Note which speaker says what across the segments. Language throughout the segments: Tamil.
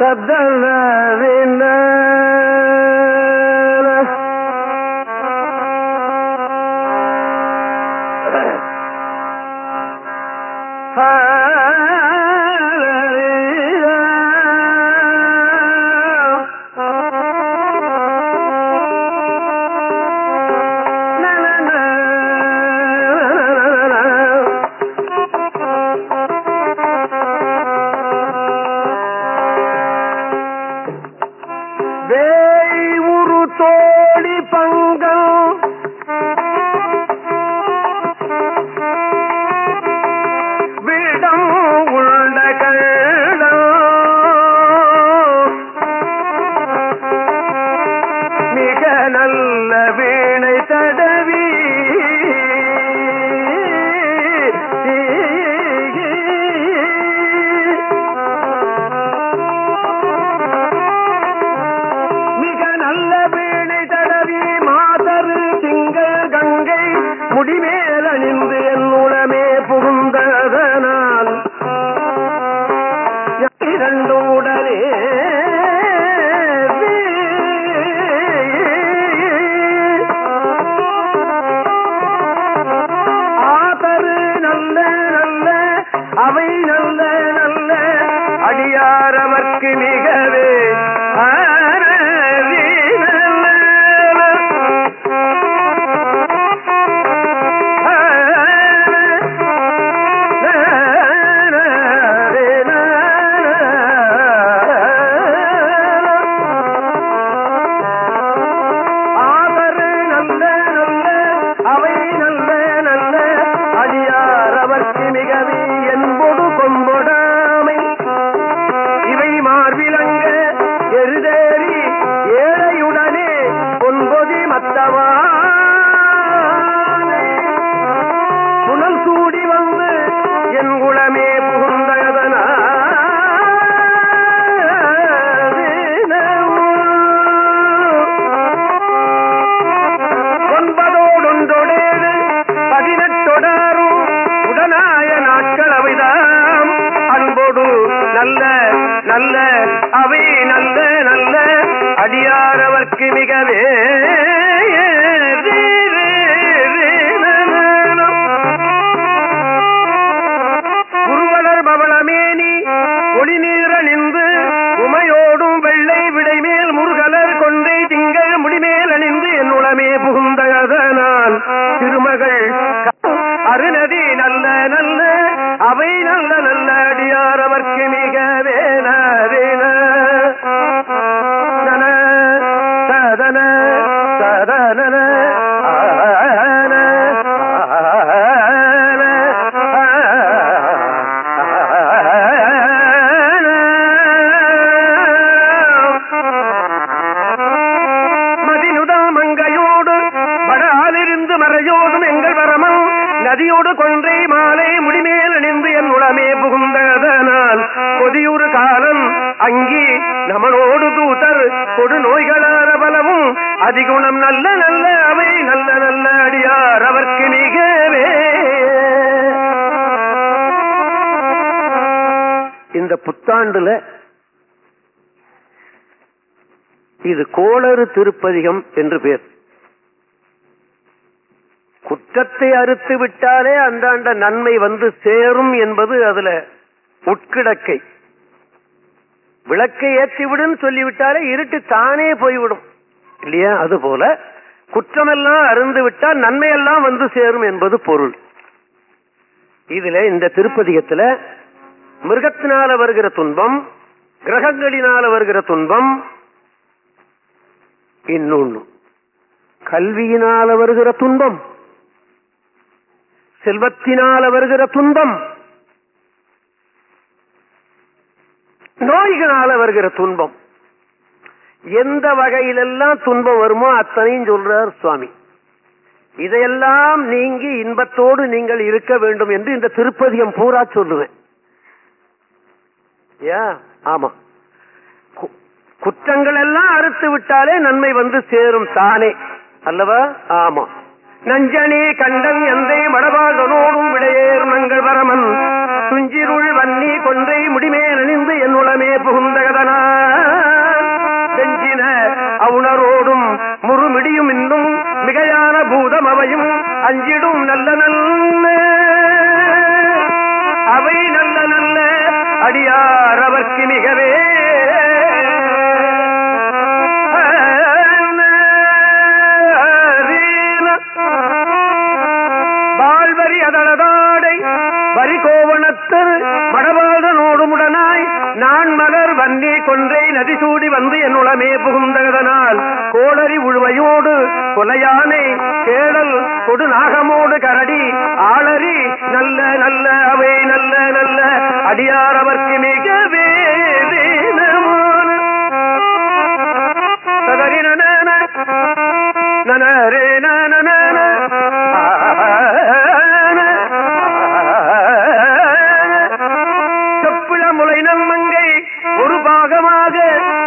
Speaker 1: வேய் நல்ல நல்ல அவை நல்ல நல்ல அடியாரவர்க்கு மிகவே குணம் நல்ல நல்ல அவை நல்ல நல்ல அடியார் அவர்க்கு நிகவே. இந்த புத்தாண்டுல இது கோளறு திருப்பதிகம் என்று பேர். குற்றத்தை அறுத்து விட்டாலே அந்தாண்ட நன்மை வந்து சேரும் என்பது அதுல உட்கிடக்கை. விளக்கை ஏற்றிவிடும் சொல்லிவிட்டாலே இருட்டு தானே போய்விடும். இல்லையா? அது போல குற்றமெல்லாம் அருந்து விட்டால் நன்மையெல்லாம் வந்து சேரும் என்பது பொருள். இதுல இந்த திருப்பதிகத்துல மிருகத்தினால வருகிற துன்பம் கிரகங்களினால வருகிற துன்பம் இன்னொன்னு. கல்வியினால வருகிற துன்பம் செல்வத்தினால வருகிற துன்பம் நோய்களால வருகிற துன்பம். எந்த வகையிலெல்லாம் துன்பம் வருமோ அத்தனையும் சொல்றார் சுவாமி. இதையெல்லாம் நீங்கி இன்பத்தோடு நீங்கள் இருக்க வேண்டும் என்று இந்த திருப்பதியம் பூரா சொல்லுவேன். ஏ ஆமா. குற்றங்கள் எல்லாம் அறுத்து விட்டாலே நன்மை வந்து சேரும் தானே. அல்லவா? ஆமா. நஞ்சனே கண்டன் எந்தை மடபாதனோடும் விடையேறு நங்கள் வரமன் துஞ்சிருள் வன்னி கொன்றை முடிமே அஞ்சிடும் நல்ல நல்ல. அவை நல்ல நல்ல. அடியார் அவர்க்கு மிகவே. வாழ்வரி அதளதாடை. வரி கோவணத்தர் மடவாதனோடுமுடனாய் நான் மலர் வன்னே கொன்றை நதி சூடி வந்து என் உளமே புகுந்ததனால் கோளரி உழுவையோடு கொலையானை கேடல் கொடு நாகமோடு கரடி ஆளரி நல்ல நல்ல அவை நல்ல நல்ல அடியாரவர்க்கு மிகவே தீனமான சதரி நன நனரே நன செப்பிள முலை நன்மங்கை ஒரு பாகமாக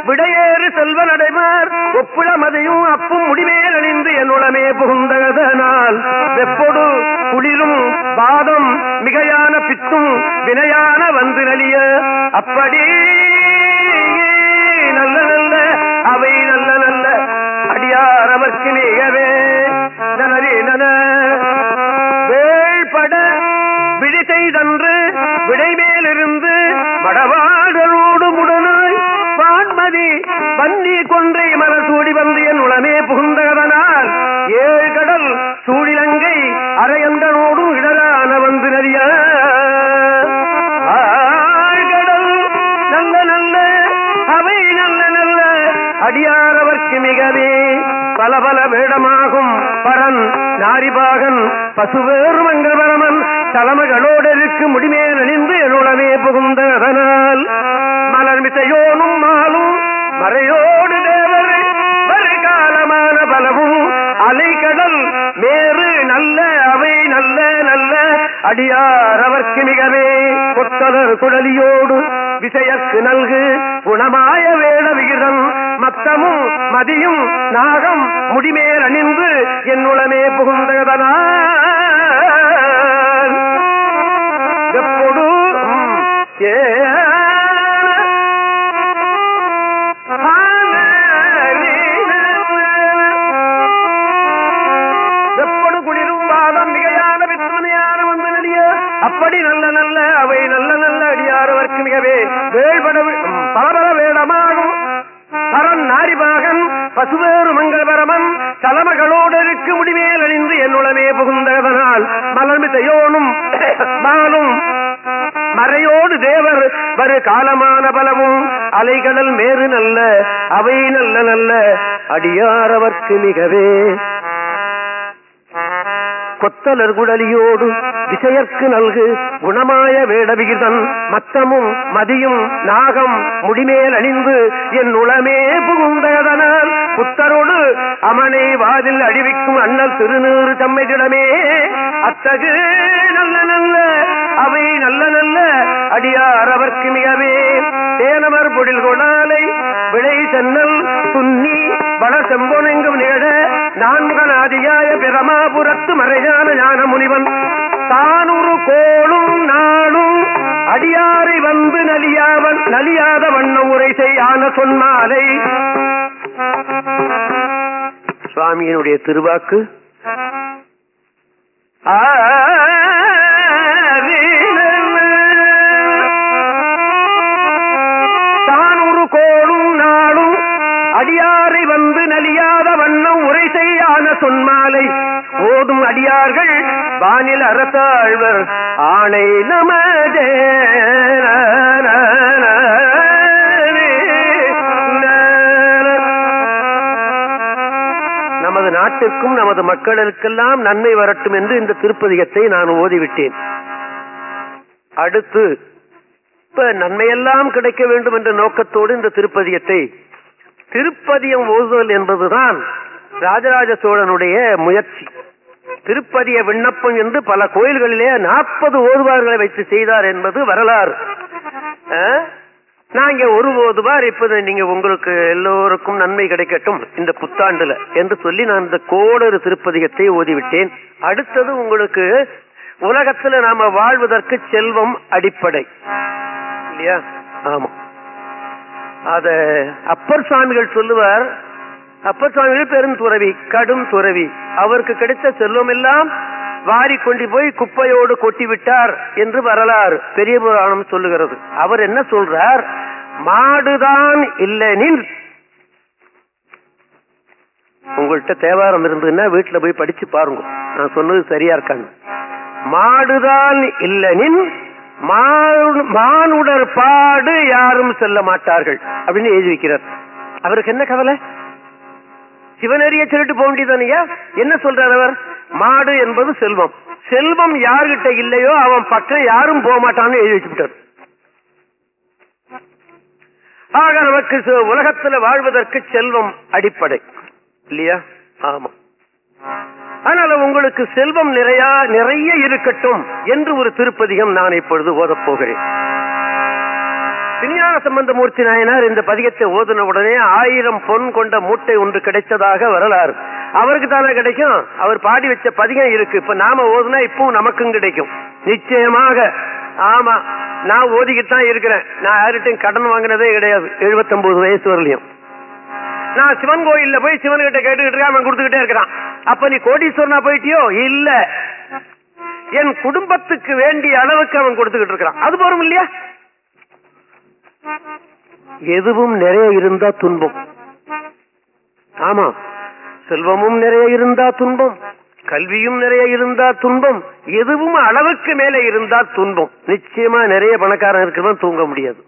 Speaker 1: விடையேறு செல்வ நடைமார். ஒப்பிள மதையும் அணிந்து புகுந்ததனால் வெப்பொடு குளிரும் பாதம் மிகையான பித்தும் வினையான வந்து நலிய. அப்படி நல்ல நல்ல அவை நல்ல நல்ல அடியார் அவர்க்கு நிகவே. நனரி மிகவே பல பல வேடமாகும் பரன் நாரிபாகன் பசுவேறு மங்கபரமன் தலைமகளோடருக்கு முடிமேல் அணிந்து எழுளவே புகுந்ததனால். மலர் மிசையோனும் மாலும் மறையோடு தேவர் வருகாலமான பலவும் அலைகடல் மேறு நல்ல அவை நல்ல நல்ல அடியார் அவர்க்கு மிகவே கொத்தலர் குழலியோடு விஷயத்து நல்கு குணமாய வேட விகிதம் மத்தமும் மதியும் நாகம் முடிமேல் அணிந்து என் உளமே புகுந்ததனால் எப்பொடு ஏ. அப்படி நல்ல நல்ல அவை நல்ல மிகவே வேள்பட பலபல வேடமாகும். பரன் நாரிபாகன் பசுவேறு மங்களபரமன் தலைமகளோடருக்கு முடிவேல் அணிந்து என்னுளமே புகுந்ததனால் மலர்மிசையோனும் மாலும் மறையோடு தேவர் வரு காலமான பலமும் அலைகடல் மேறு நல்ல அவை நல்ல நல்ல அடியாரவர்க்கு மிகவே. கொத்தலர் குடலியோடு விஷயற்கு நல்கு குணமாய வேடவிகிதன் மத்தமும் மதியும் நாகம் முடிமேல் அணிந்து என் உளமே புகுந்ததனால் புத்தரோடு அமனை வாதில் அடிவிக்கும் அண்ணல் திருநீறு தம்மையிடமே அத்தகு நல்ல நல்ல அவை நல்ல நல்ல அடியார் அவர்க்கு மிகவே. தேனவர் பொழில் கொடாலை விளை சென்னல் துன்னி வள செம்பொனெங்கும் நேட நான்முகநாதியாய பிரமாபுரத்து மறையான ஞான முனிவன் தானூறு கோளும் நாளும் அடியாரை வந்து நலியாவன் நலியாத வண்ண உரை செய்யான சொன்னாலை சுவாமியினுடைய திருவாக்கு? தானூறு கோளும் நாளும் அடியாரை வந்து நலியாத வண்ணம் உரை செய்யான சொன்மாலை ஓதும் அடியார்கள் வானில் அரசாழ்வர் ஆணை நமதே நமது நாட்டிற்கும் நமது மக்களுக்கெல்லாம் நன்மை வரட்டும் என்று இந்த திருப்பதிகத்தை நான் ஓதிவிட்டேன். அடுத்து இப்ப நன்மையெல்லாம் கிடைக்க வேண்டும் என்ற நோக்கத்தோடு இந்த திருப்பதியத்தை திருப்பதியம் ஓதுதல் என்பதுதான் ராஜராஜ சோழனுடைய முயற்சி. திருப்பதிய விண்ணப்பம் என்று பல கோயில்களிலே நாற்பது ஓதுவார்களை வைத்து செய்தார் என்பது வரலாறு. நான் இங்க ஒரு ஓதுவார் இப்போது நீங்க உங்களுக்கு எல்லோருக்கும் நன்மை கிடைக்கட்டும் இந்த புத்தாண்டுல என்று சொல்லி நான் இந்த கோடரு திருப்பதிகத்தை ஓதிவிட்டேன். அடுத்தது உங்களுக்கு உலகத்துல நாம வாழ்வதற்கு செல்வம் அடிப்படை. இல்லையா? ஆமா. அத அப்பர் சுவாமிகள் சொல்லுவார் அப்பர் சுவாமிகள் பெரும் துறவி கடும் துறவி. அவருக்கு கிடைத்த செல்வம் எல்லாம் வாரி கொண்டு போய் குப்பையோடு கொட்டி விட்டார் என்று வரலாறு பெரிய புராணம் சொல்லுகிறது. அவர் என்ன சொல்றார்? மாடுதான் இல்லெனில். உங்கள்கிட்ட தேவாரம் இருந்ததுன்னா வீட்டுல போய் படிச்சு பாருங்க. நான் சொன்னது சரியா இருக்காங்க மாடுதான் இல்லனின் மானுடர் பாடு யாரும் செல்ல மாட்டார்கள் அப்படின்னு எழுதி வைக்கிறார். அவருக்கு என்ன கவலை? சிவனறிய சொல்லிட்டு போக வேண்டியதானியா என்ன சொல்றார் அவர்? மாடு என்பது செல்வம். செல்வம் யார்கிட்ட இல்லையோ அவன் பக்கம் யாரும் போக மாட்டான்னு எழுதி வச்சுட்டார் ஆக நமக்கு உலகத்துல வாழ்வதற்கு செல்வம் அடிப்படை. இல்லையா? ஆமா. அதனால உங்களுக்கு செல்வம் நிறைய நிறைய இருக்கட்டும் என்று ஒரு திருப்பதிகம் நான் இப்பொழுது ஓதப் போகிறேன். விஞ்ஞான சம்பந்தமூர்த்தி நாயனார் இந்த பதிகத்தை ஓதின உடனே ஆயிரம் பொன் கொண்ட மூட்டை ஒன்று கிடைத்ததாக வரலாறு. அவருக்கு தானே கிடைக்கும்? அவர் பாடி வச்ச பதிகம் இருக்கு. இப்ப நாம ஓதுனா இப்பவும் நமக்கும் கிடைக்கும். நிச்சயமாக. ஆமா. நான் ஓதிக்கிட்டு இருக்கிறேன். நான் யார்கிட்டையும் கடன் வாங்கினதே கிடையாது. 79 வயசு வரலையும். நான் சிவன் கோயில்ல போய் சிவன் கிட்ட கேட்டுக்கிட்டு இருக்கேன் அவன் கொடுத்துக்கிட்டே இருக்கிறான். அப்ப நீ கோடீஸ்வரனா போயிட்டியோ? இல்ல. என் குடும்பத்துக்கு வேண்டிய அளவுக்கு அவன் கொடுத்துக்கிட்டு இருக்கிறான். அது போறோம் இல்லையா? எதுவும் நிறைய இருந்தா துன்பம். ஆமா. செல்வமும் நிறைய இருந்தா துன்பம். கல்வியும் நிறைய இருந்தா துன்பம். எதுவும் அளவுக்கு மேல இருந்தா துன்பம். நிச்சயமா நிறைய பணக்காரன் இருக்குதான் தூங்க முடியாது.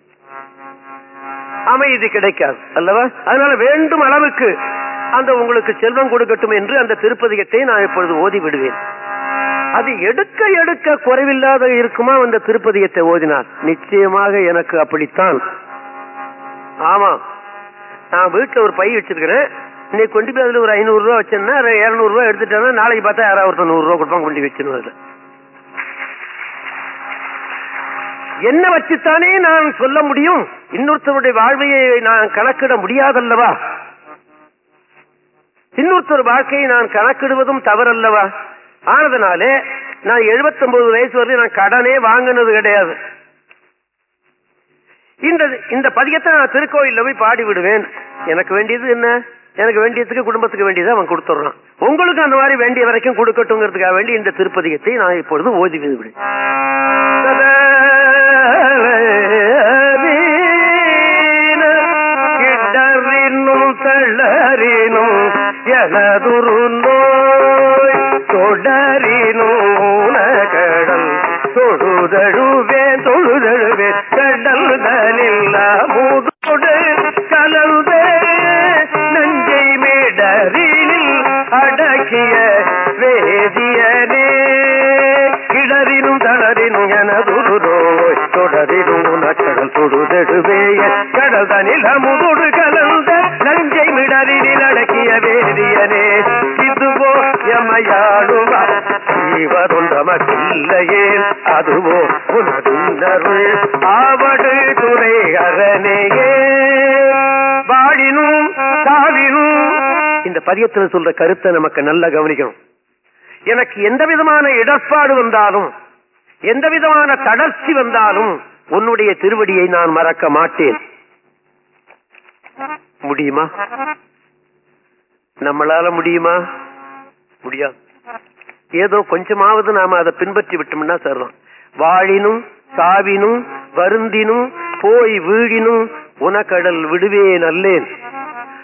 Speaker 1: அமைதி கிடைக்காது. அல்லவா? அதனால வேண்டும் அளவுக்கு அந்த உங்களுக்கு செல்வம் கொடுக்கட்டும் என்று அந்த திருப்பதிகத்தை நான் இப்பொழுது ஓதி விடுவேன் அது எடுக்க எடுக்க குறைவில்லாத இருக்குமா அந்த திருப்பதிகத்தை ஓதினார் நிச்சயமாக எனக்கு அப்படித்தான். ஆமா. நான் வீட்டுல ஒரு பை வச்சிருக்கிறேன். இன்னைக்கு கொண்டு போய் அதுல ஒரு ஐநூறு ரூபா வச்சேன்னா இருநூறு ரூபா எடுத்துட்டேன்னா நாளைக்கு பார்த்தா யாராவது ஒருத்தர் நூறு ரூபா கொடுப்பாங்க கொண்டு வச்சிருவேன் என்ன வச்சுத்தானே நான் சொல்ல முடியும்? இன்னொருத்தருடைய வாழ்வையை நான் கணக்கிட முடியாதல்லவா? இன்னொருத்தர் வாழ்க்கையை நான் கணக்கிடுவதும் தவறல்லவா? ஆனதுனாலே நான் 79 வயசு வரை நான் கடனே வாங்கினது கிடையாது. இந்த இந்த பதியத்தை நான் திருக்கோயில்ல போய் பாடி விடுவேன். எனக்கு வேண்டியது என்ன? எனக்கு வேண்டியதுக்கு குடும்பத்துக்கு வேண்டியதை அவன் கொடுத்துட்றான். உங்களுக்கு அந்த மாதிரி வேண்டிய வரைக்கும் கொடுக்கட்டுங்கிறதுக்காக வேண்டி இந்த திருப்பதிகத்தை நான் இப்பொழுது ஓதி விடுவேன். கிடறினும் தளறினும் எனதுரு நோய் தொடரினூன கடல் தொழுதழுவேன் தொழுதழுவேன் கடல் தலில் கலந்த. நஞ்சை மேடரில் அடக்கிய வேதியனே. கிடறினும் தளரினும் எனதுரு நோய் தொடரினும் உனக்கடல் தொழுதழுவே கடல் தனில் அமுதோடு கலந்த நஞ்சை மிடரில் அடக்கிய வேதியனே இதுவோ எமையாடுவா ஜீவதொன்றமக்கில்லையே அதுவோ உனதுணர்வு ஆவடு துறை அரணையே. வாழினும் சாவினும். இந்த பதியத்தில் சொல்ற கருத்தை நமக்கு நல்லா கவனிக்கணும். எனக்கு எந்த விதமான இடர்பாடு வந்தாலும் எந்த விதமான தளர்ச்சி வந்தாலும் உன்னுடைய திருவடியை நான் மறக்க மாட்டேன். முடியுமா? நம்மளால முடியுமா? முடியாது. ஏதோ கொஞ்சமாவது நாம அதை பின்பற்றி விட்டோம்னா சரிதான். வாழினும் சாவினும் வருந்தினும் போய் வீழினும் உனக்கடல் விடுவேன் அல்லேன்.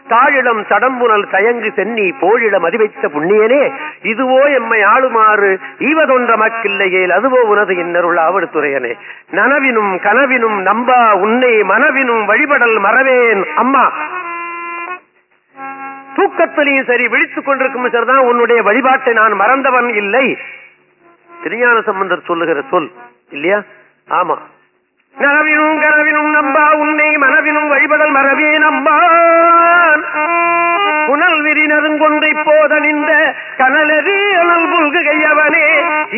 Speaker 1: தாழிடம் தடம்புனல் தயங்கு சென்னி போழிடம் அதிவைத்த புண்ணியனே இதுவோ எம்மை ஆளுமாறு ஈவதொன்ற மக்கில்லையேல் அதுவோ உனது இன்னருள் ஆவடுத்துறையனே. நனவினும் கனவினும் நம்பா உன்னை மனவினும் வழிபடல் மறவேன் அம்மா. தூக்கத்திலையும் சரி விழித்துக் கொண்டிருக்கும் சரிதான் உன்னுடைய வழிபாட்டை நான் மறந்தவன் இல்லை. திருஞான சம்பந்தர் சொல்லுகிற சொல் இல்லையா? ஆமா. நனவினும் கனவினும் நம்பா உன்னை மனவினும் வழிபடல் மரவே நம்பான் புனல் விரினதும் கொன்றை போதனிந்த கனலறி அனல் புல்கையவனே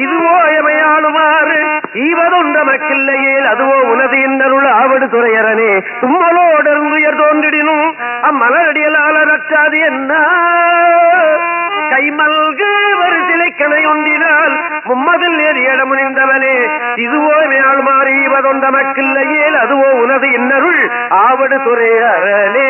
Speaker 1: இதுவோ எமையாளுமாறு ஈவதொன்ற மக்கில்லையேல் அதுவோ உனது இன்னருள் ஆவடு துறையரனே. தும்மலோடருந்துயர் தோன்றிடினும் அம்மலரடியலாளரற்றாது என்ன? கைமல்கு ஒரு சிலைக்கனை ஒன்றினால் மும்மதில் எறியட முனிந்தவனே. இதுவோ மேல் மாறி இவதொண்ட மக்கில்லையேல் அதுவோ உனது இன்னருள் ஆவடு துறையரனே.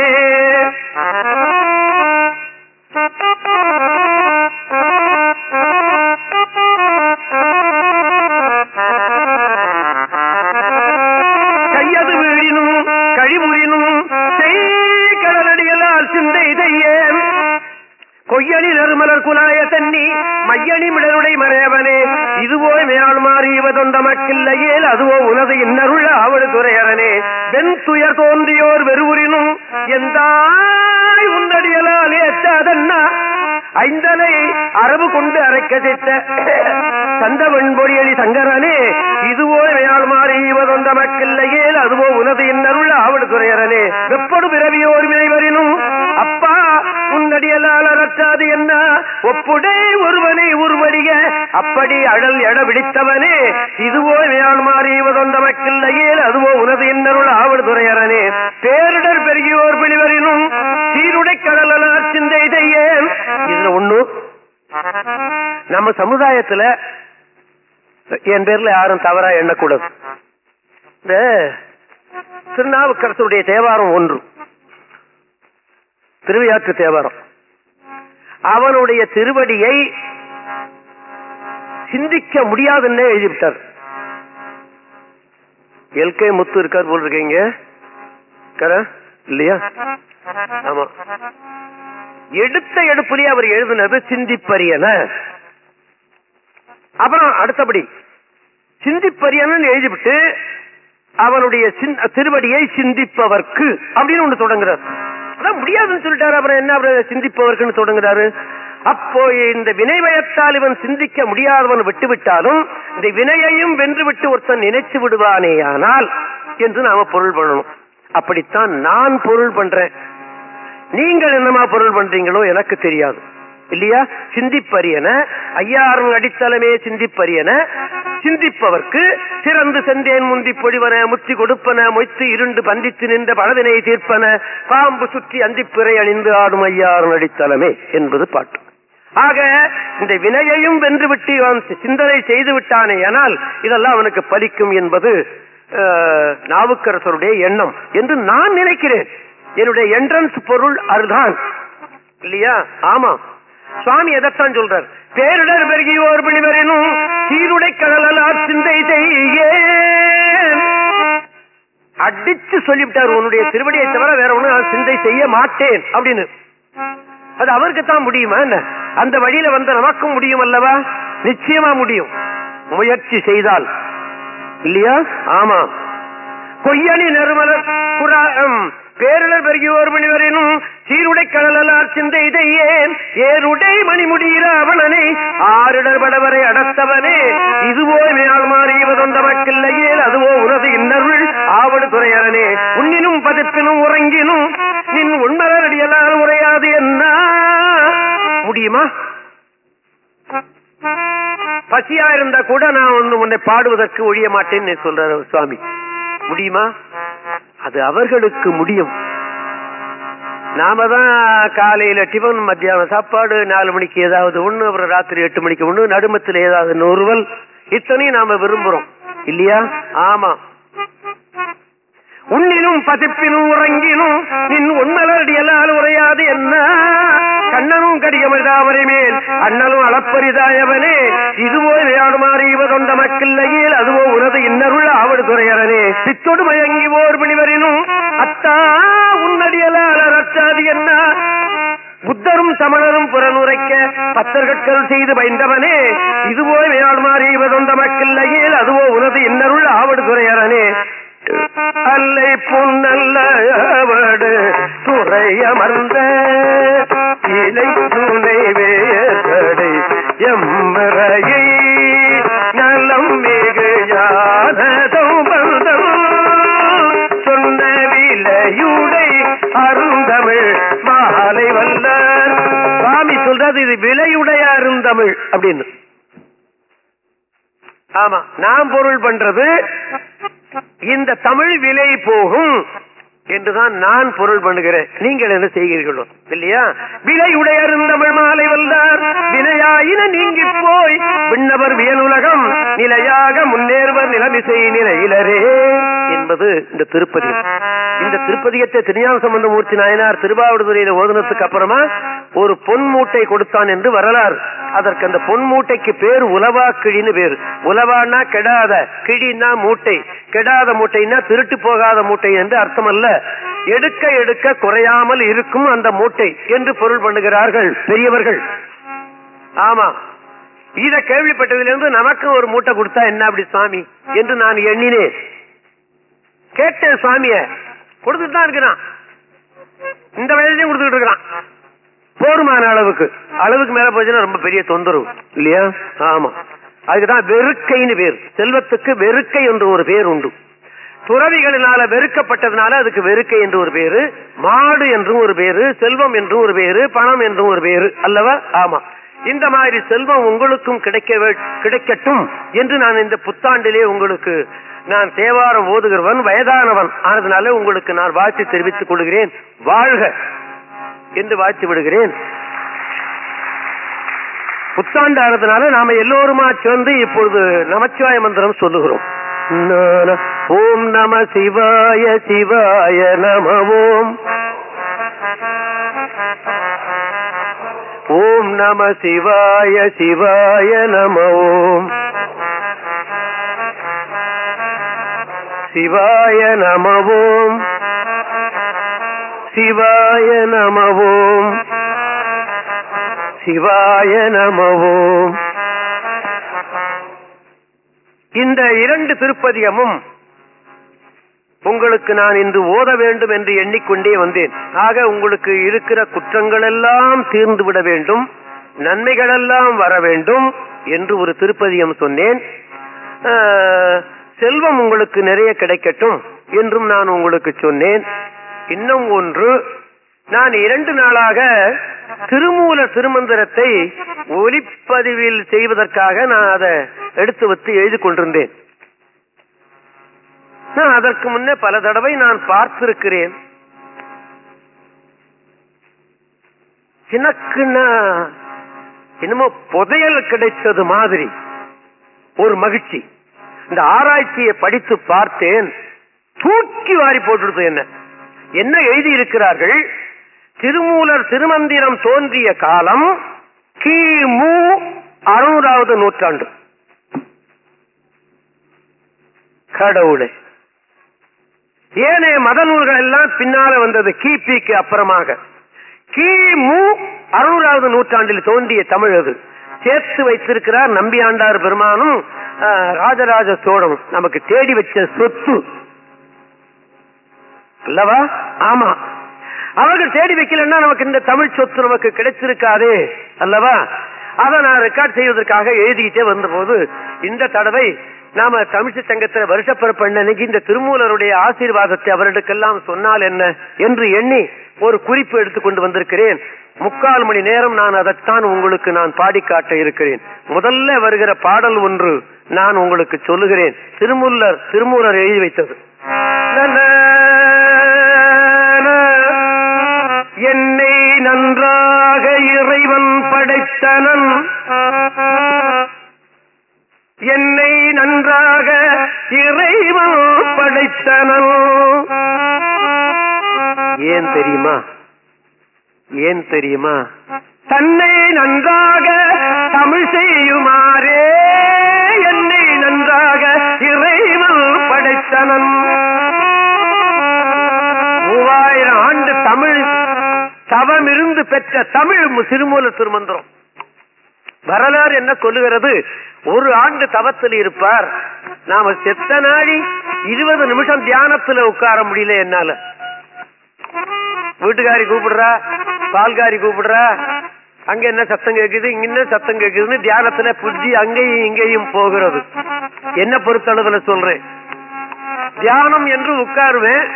Speaker 1: தந்த வெண்பொடியடி சங்கரனே இதுவோ வேளாள் மாறி இவதொந்த மக்கில்லையேல் அதுவோ உனது இன்னருள் ஆவடு துறையரனே. வெப்படு பிறவியோர் வினைவரினும் அப்பா உன்னடியலால் அறற்றாது என்ன? ஒப்புடை ஒருவனை உருவடிய அப்படி அழல் எட பிடித்தவனே இதுவோ மேல் மாறியவதொண்டமக்கில்லையேல் அதுவோ உனது இன்னருள் ஆவடு துறையரனே. பேரிடர் பெருகியோர் பிணிவரினும் சீருடை கடலார் சிந்தை செய்யேன். இதுல ஒண்ணு நம்ம சமுதாயத்துல என் பேர்ல யாரும் தவறா எண்ணக்கூடாது. இந்த திருநாவுக்கரசருடைய தேவாரம் ஒன்று. திருவியாற்று தேவாரம். அவனுடைய திருவடியை சிந்திக்க முடியாதுன்னே எழுதிவிட்டார். எல்கே முத்து இருக்கார் போல் இருக்கீங்க இல்லையா? ஆமா. எடுத்த எடுப்புலயே அவர் எழுதினது சிந்திப்பரியன அப்புறம் அடுத்தபடி சிந்திப்பரியனன் எழுதிவிட்டு அவனுடைய திருவடியை சிந்திப்பவர்க்கு அப்படின்னு ஒண்ணு தொடங்குறாரு. அதான் முடியாதுன்னு சொல்லிட்டாரு. அப்புறம் என்ன அப்புறம் சிந்திப்பவர்க்குன்னு தொடங்குறாரு? அப்போ இந்த வினைவயத்தால் இவன் சிந்திக்க முடியாதவன் விட்டுவிட்டாலும் இந்த வினையையும் வென்று விட்டு ஒருத்தன் நினைச்சு விடுவானேயானால் என்று நாம பொருள் பண்ணணும். அப்படித்தான் நான் பொருள் பண்றேன். நீங்கள் என்னமா பொருள் பண்றீங்களோ எனக்கு தெரியாது. இல்லையா? சிந்திப்பரியன. ஐயாறும் அடித்தளமே சிந்திப்பரியன. சிந்திப்பவர்க்கு சிறந்து செந்தேன் முந்தி பொழிவன முத்தி கொடுப்பன மொய்த்து இருண்டு பந்தித்து நின்ற பழவினை தீர்ப்பன. பாம்பு சுற்றி அந்திப்பிறை அணிந்து ஆடும் ஐயாறும் அடித்தளமே என்பது பாட்டு. ஆக இந்த வினையையும் வென்றுவிட்டு அவன் சிந்தனை செய்து விட்டானே ஆனால் இதெல்லாம் அவனுக்கு பலிக்கும் என்பது நாவுக்கரசருடைய எண்ணம் என்று நான் நினைக்கிறேன். என்னுடைய என்ட்ரன்ஸ் பொருள் அதுதான் இல்லையா? ஆமா சுவாமி எதைத்தான் சொல்றார்? பேரிடர் பெருகியோர் பிணிவரினும் சீருடை கடலார் சிந்தை செய்ய அடிச்சு சொல்லிவிட்டார் உன்னுடைய திருவடியை தவிர வேற ஒண்ணு நான் சிந்தை செய்ய மாட்டேன் அப்படின்னு. அது அவருக்கு தான் முடியுமா என்ன? அந்த வழியில வந்த நமக்கும் முடியும் அல்லவா? நிச்சயமா முடியும். முயற்சி செய்தால். இல்லையா? ஆமா பொய்யணி நறுமலர் பேரிடர் பேரலர் பெருகியோர் மணிவரினும் சீருடை கடலார் சிந்தை இதையேன். ஏருடை மணிமுடியில அவனனை ஆறுடர் படவரை அடத்தவனே. இதுவோ மேல் மாறியவதொந்த அதுவோ உனது இன்னருள் ஆவடு துறையரனே. உன்னினும் பதிப்பினும் உறங்கினும் நின் உண்மலரடியலால் உரையாது என்ன. முடியுமா? பசியா இருந்தா கூட நான் ஒன்னு உன்னை பாடுவதற்கு ஒழிய மாட்டேன்னு சொல்ற சுவாமி. முடியுமா? அது அவர்களுக்கு முடியும். நாம தான் காலையில டிஃபன் மத்தியானம் சாப்பாடு நாலு மணிக்கு ஏதாவது ஒண்ணு அப்புறம் ராத்திரி எட்டு மணிக்கு ஒண்ணு நடுமத்தில் ஏதாவது நூறுவல். இத்தனையும் நாம விரும்புறோம். இல்லையா? ஆமா. உன்னினும் பதிப்பினும் உறங்கினும் நின் உண்மலடியலால் உரையாது என்ன? கண்ணனும் கடிகமிழ்தாமரை மேல் அண்ணனும் அளப்பரிதாயவனே. இதுவோ விளையாடுமாறு இவதொண்ட மக்களில் அதுவோ உனது இன்னருள் ஆவடு துறையரனே. சித்தொடு மயங்கி ஓர் மணிவரினும் அத்தா உன்னடியலால் அறச்சாது என்ன? புத்தரும் சமணரும் புறநுரைக்க பத்தர்கட்கள் செய்து பயந்தவனே இதுவோ விளையாடுமாறு இவதொண்ட மக்களில் அதுவோ உனது இன்னருள் ஆவடு துறையரனே. அல்லை புன்னல்லவடு துறையமர்ந்த இலை துணை வேதடை எம்மறையை நலம் மிகு யானதம் பந்தம் சொன்ன விலையுடை அருந்தமிழ் மாலை வல்லார் சாமி சொல்றது இது விலையுடைய அருந்தமிழ் அப்படின்னு. ஆமா நாம் பொருள் பண்றது இந்த தமிழ் விலை போகும் என்றுதான் நான் பொருள் பண்ணுகிறேன். நீங்கள் என்ன செய்கிறீர்களோ? இல்லையா? விலை உடையருந்தமிழ் மாலை வந்தார். வினையாயின நீங்கி போய் விண்ணவர் வியலுலகம் நிலையாக முன்னேறுவர் நிலமிசை நிலையிலரே என்பது இந்த திருப்பதி இந்த திருப்பதியத்தை திருஞான சம்பந்தமூர்த்தி நாயனார் திருவாவடுதுறையில ஓதனத்துக்கு அப்புறமா ஒரு பொன் மூட்டை கொடுத்தான் என்று வரலாறு. அதற்கு அந்த பொன் மூட்டைக்கு பேர் உலவா கிழின்னு பேரு. உலவானா கெடாத கிழின்னா மூட்டை. கெடாத மூட்டைன்னா திருட்டு போகாத மூட்டை என்று அர்த்தம் அல்ல எடுக்க எடுக்க குறையாமல் இருக்கும் அந்த மூட்டை என்று பொருள் பண்ணுகிறார்கள் பெரியவர்கள். ஆமா. இத கேள்விப்பட்டதிலிருந்து நமக்கு ஒரு மூட்டை கொடுத்தா என்ன அப்படி சுவாமி என்று நான் எண்ணினேன். கேட்டேன் சுவாமிய. கொடுத்துட்டு தான் இருக்கிறான். இந்த வயதிலையும் கொடுத்துட்டு இருக்கிறான். போருமான அளவுக்கு? அளவுக்கு மேல போச்சுன்னா ரொம்ப பெரிய தொந்தரவு. இல்லையா? ஆமா. அதுக்குதான் வெறுக்கைன்னு பேர். செல்வத்துக்கு வெறுக்கை என்று ஒரு பேர் உண்டு. துறவிகளினால வெறுக்கப்பட்டதுனால அதுக்கு வெறுக்கை என்று ஒரு பேரு மாடு என்றும் ஒரு பேரு செல்வம் என்றும் ஒரு பேரு பணம் என்றும் ஒரு பேரு அல்லவா? ஆமா. இந்த மாதிரி செல்வம் உங்களுக்கும் கிடைக்க கிடைக்கட்டும் என்று நான் இந்த புத்தாண்டிலே உங்களுக்கு நான் தேவாரம் ஓதுகிறவன் வயதானவன் ஆனதுனால உங்களுக்கு நான் வாழ்த்து தெரிவித்துக் கொள்கிறேன். வாழ்க! என்று வாழ்த்து விடுகிறேன். புத்தாண்டு ஆனதுனால நாம எல்லோருமா சேர்ந்து இப்பொழுது நமச்சிவாய மந்திரம் சொல்லுகிறோம். ஓம் நம சிவாய சிவாய நம ஓம் ஓம் நம சிவாய சிவாய நம ஓம் சிவாய நம ஓம் சிவாய நமவோம். சிவாய நமவோம். இந்த இரண்டு திருப்பதியமும் உங்களுக்கு நான் இன்று ஓத வேண்டும் என்று எண்ணிக்கொண்டே வந்தேன். ஆக உங்களுக்கு இருக்கிற குற்றங்கள் எல்லாம் தீர்ந்து விட வேண்டும். நன்மைகள் எல்லாம் வர வேண்டும் என்று ஒரு திருப்பதியம் சொன்னேன். ஆஹ், செல்வம் உங்களுக்கு நிறைய கிடைக்கட்டும் என்றும் நான் உங்களுக்கு சொன்னேன். இன்னும் ஒன்று. நான் இரண்டு நாளாக திருமூல திருமந்திரத்தை ஒலிப்பதிவில் செய்வதற்காக நான் அதை எடுத்து வைத்து எழுதி கொண்டிருந்தேன். நான் அதற்கு முன்னே பல தடவை நான் பார்த்திருக்கிறேன். எனக்குன்னா என்னமோ புதையல் கிடைத்தது மாதிரி. ஒரு மகிழ்ச்சி. இந்த ஆராய்ச்சியை படித்து பார்த்தேன். தூக்கி வாரி போட்டுடுது என்ன. என்ன எழுதி இருக்கிறார்கள் திருமூலர் திருமந்திரம் தோன்றிய காலம் கிமு அறுநூறாவது நூற்றாண்டு. கடவுளே. ஏனைய மத நூல்கள் எல்லாம் பின்னால வந்தது கிபிக்கு அப்புறமாக. கிமு அறுநூறாவது நூற்றாண்டில் தோன்றிய தமிழ் அது. சேர்த்து வைத்திருக்கிறார் நம்பியாண்டார் பெருமானும் ராஜராஜ சோழனும். நமக்கு தேடி வச்ச சொத்து. அல்லவா? ஆமா. அவர்கள் தேடி வைக்கலன்னா நமக்கு இந்த தமிழ் சொத்து நமக்கு கிடைச்சிருக்காது அல்லவா? அதை நான் ரெக்கார்ட் செய்வதற்காக எழுதிக்கிட்டே வந்தபோது இந்த தடவை நாம தமிழ்ச்சி சங்கத்துல வருஷப்பிறப்பு அன்னைக்கு இந்த திருமூலருடைய ஆசீர்வாதத்தை அவர்களுக்கெல்லாம் சொன்னால் என்ன என்று எண்ணி ஒரு குறிப்பு எடுத்துக்கொண்டு வந்திருக்கிறேன். முக்கால் மணி நேரம் நான் அதைத்தான் உங்களுக்கு நான் பாடி காட்ட இருக்கிறேன். முதல்ல வருகிற பாடல் ஒன்று நான் உங்களுக்கு சொல்லுகிறேன். திருமூலர் திருமூலர் எழுதி வைத்தது. என்னை நன்றாக இறைவன் படைத்தனன். என்னை நன்றாக இறைவன் படைத்தனன். ஏன் தெரியுமா? ஏன் தெரியுமா? தன்னை நன்றாக தமிழ் செய்யுமாறே. என்னை நன்றாக இறைவன் படைத்தனன். மூவாயிரம் ஆண்டு தமிழ் தவம் இருந்து பெற்ற தமிழ் சிறுமூல திருமந்திரம் வரலாறு என்ன சொல்லுகிறது? ஒரு ஆண்டு தவத்தில் இருப்பார். நாம செத்த நாளி இருபது நிமிஷம் தியானத்துல உட்கார முடியல என்னால. வீட்டுக்காரி கூப்பிடுறா பால்காரி கூப்பிடுறா. அங்க என்ன சத்தம் கேக்குது? இங்க என்ன சத்தம் கேக்குதுன்னு தியானத்துல புத்தி அங்கேயும் இங்கேயும் போகிறது. என்ன பொறுத்தளவுல சொல்றேன்? தியானம் என்று உட்காருவேன்.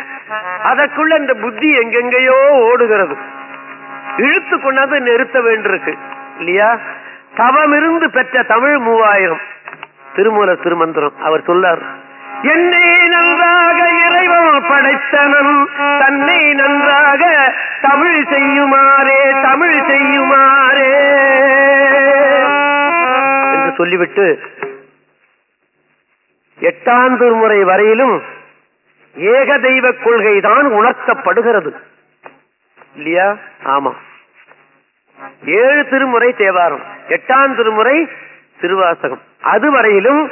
Speaker 1: அதற்குள்ள இந்த புத்தி எங்கெங்கேயோ ஓடுகிறது. இழுத்து கொண்டாந்து நிறுத்த வேண்டியிருக்கு இல்லையா? தவமிருந்து பெற்ற தமிழ் மூவாயிரம். திருமூல திருமந்திரம் அவர் சொல்லார் என்னை நன்றாக இறைவன் படைத்தனன் தன்னை நன்றாக தமிழ் செய்யுமாறே தமிழ் செய்யுமாறே. என்று சொல்லிவிட்டு எட்டாம் திருமுறை வரையிலும் ஏக தெய்வ கொள்கைதான் உணர்த்தப்படுகிறது. இல்லையா? ஆமா. ஏழு திருமுறை தேவாரம். எட்டாம் திருமுறை திருவாசகம். அதுவரையிலும்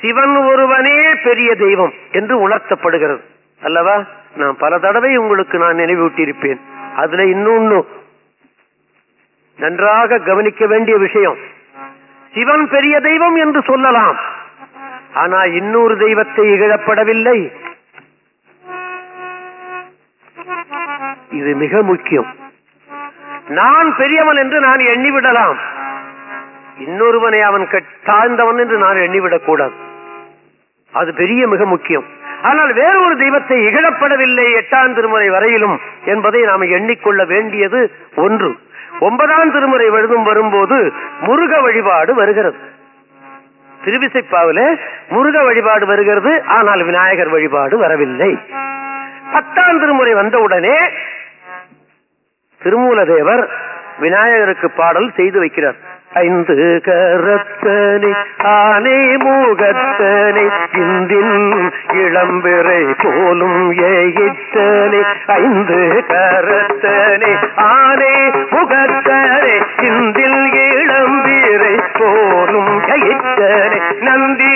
Speaker 1: சிவன் ஒருவனே பெரிய தெய்வம் என்று உணர்த்தப்படுகிறது. அல்லவா? நான் பல தடவை உங்களுக்கு நான் நினைவூட்டியிருப்பேன். அதுல இன்னொன்னு நன்றாக கவனிக்க வேண்டிய விஷயம். சிவன் பெரிய தெய்வம் என்று சொல்லலாம். ஆனா இன்னொரு தெய்வத்தை இகழப்படவில்லை. இது மிக முக்கியம். நான் பெரியவன் என்று நான் எண்ணிவிடலாம். இன்னொருவனை அவன் தாழ்ந்தவன் என்று நான் எண்ணிவிடக் கூடாது அது பெரிய மிக முக்கியம். ஆனால் வேறு ஒரு தெய்வத்தை இகழப்படவில்லை எட்டாம் திருமுறை வரையிலும் என்பதை நாம் எண்ணிக்கொள்ள வேண்டியது ஒன்று. ஒன்பதாம் திருமுறை விழுதும் வரும்போது முருக வழிபாடு வருகிறது. திருவிசைப்பாவில முருக வழிபாடு வருகிறது ஆனால் விநாயகர் வழிபாடு வரவில்லை. பத்தாம் திருமுறை வந்தவுடனே திருமூலதேவர் விநாயகருக்கு பாடல் செய்து வைக்கிறார். ஐந்து கரத்தனை ஆனை மூகத்தனை இந்தின் இளம்பிறை போலும் ஏகித்தனை. ஐந்து கரத்தனை ஆனை முகத்தனை இந்தில் இளம்பிறை போலும் ஏகித்தனை. நந்தி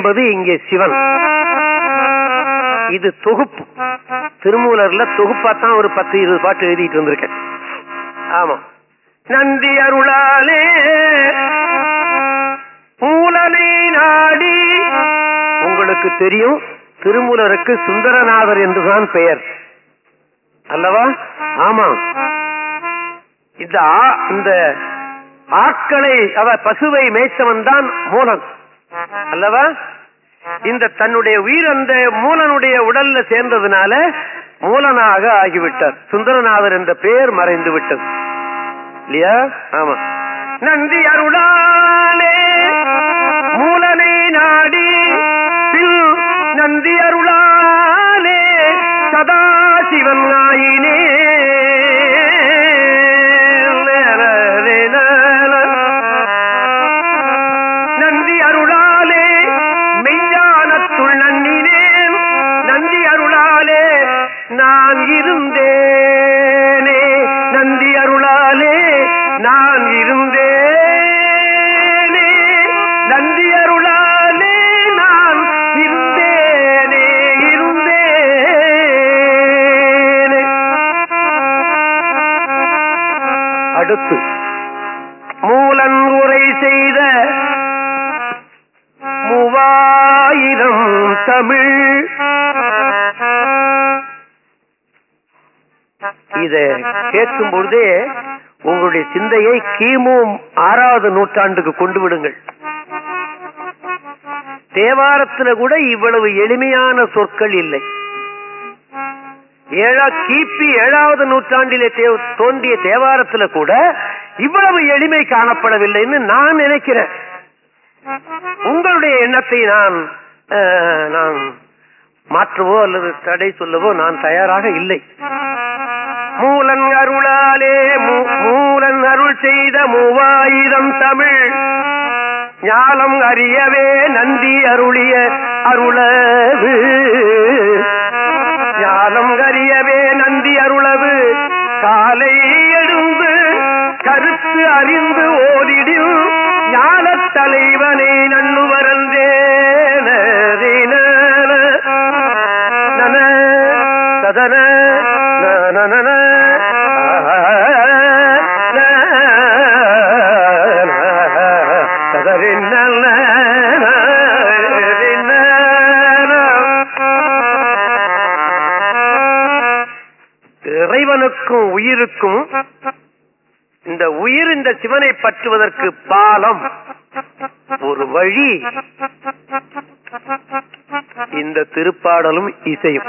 Speaker 1: என்பது இங்கே சிவன். இது தொகுப்பு. திருமூலர்ல தொகுப்பாத்தான் ஒரு பத்து இருபது பாட்டு எழுதிட்டு வந்திருக்கேன் ஆமா. நந்தி அருளாலே மூலனை நாடி உங்களுக்கு தெரியும் திருமூலருக்கு சுந்தரநாதர் என்றுதான் பெயர். அல்லவா? ஆமா. இந்த இந்த ஆட்களை அவ பசுவை மேய்த்தவன் தான் மூலன். அல்லவா? இந்த தன்னுடைய உயிர் அந்த மூலனுடைய உடல்ல சேர்ந்ததுனால மூலனாக ஆகிவிட்டார். சுந்தரநாதர் என்ற பெயர் மறைந்து விட்டது. இல்லையா? ஆமா. நந்தி அருளாலே மூலனை நாடி நந்தி அருளாலே சதாசிவன் ஆயினே. அடுத்து மூலன் உரை செய்த மூவாயிரம் தமிழ். இத கேட்கும் பொழுதே உங்களுடைய சிந்தையை கிமு ஆறாவது நூற்றாண்டுக்கு கொண்டு விடுங்கள். தேவாரத்துல கூட இவ்வளவு எளிமையான சொற்கள் இல்லை. ஏழா கிபி ஏழாவது நூற்றாண்டிலே தோன்றிய தேவாரத்துல கூட இவ்வளவு எளிமை காணப்படவில்லைன்னு நான் நினைக்கிறேன். உங்களுடைய எண்ணத்தை நான் நான் மாற்றவோ அல்லது தடை சொல்லவோ நான் தயாராக இல்லை. மூலன் அருளாலே மூலன் அருள் செய்த மூவாயிரம் தமிழ் ஞாலம் அறியவே நந்தி அருளிய அருளவு ஞானம் அறியவே நந்தி அருளவு. காலை எழுந்து கருத்து அறிந்து ஓடிடில் ஞான தலைவனை நன்றி உயிருக்கும் இந்த உயிர் இந்த சிவனை பற்றுவதற்கு பாலம் ஒரு வழி. இந்த திருப்பாடலும் இசையும்.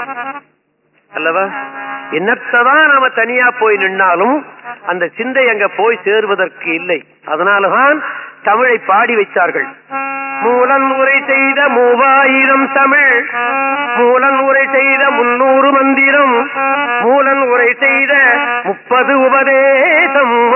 Speaker 1: அல்லவா? என்னத்தான் நாம தனியா போய் நின்னாலும் அந்த சிந்தை அங்க போய் சேருவதற்கு இல்லை. அதனாலதான் தமிழை பாடி வைத்தார்கள். மூலன் உரை செய்த மூவாயிரம் தமிழ். மூலன் உரை செய்த முன்னூறு மந்திரம். மூலன் உரை செய்த முப்பது உபதேசம்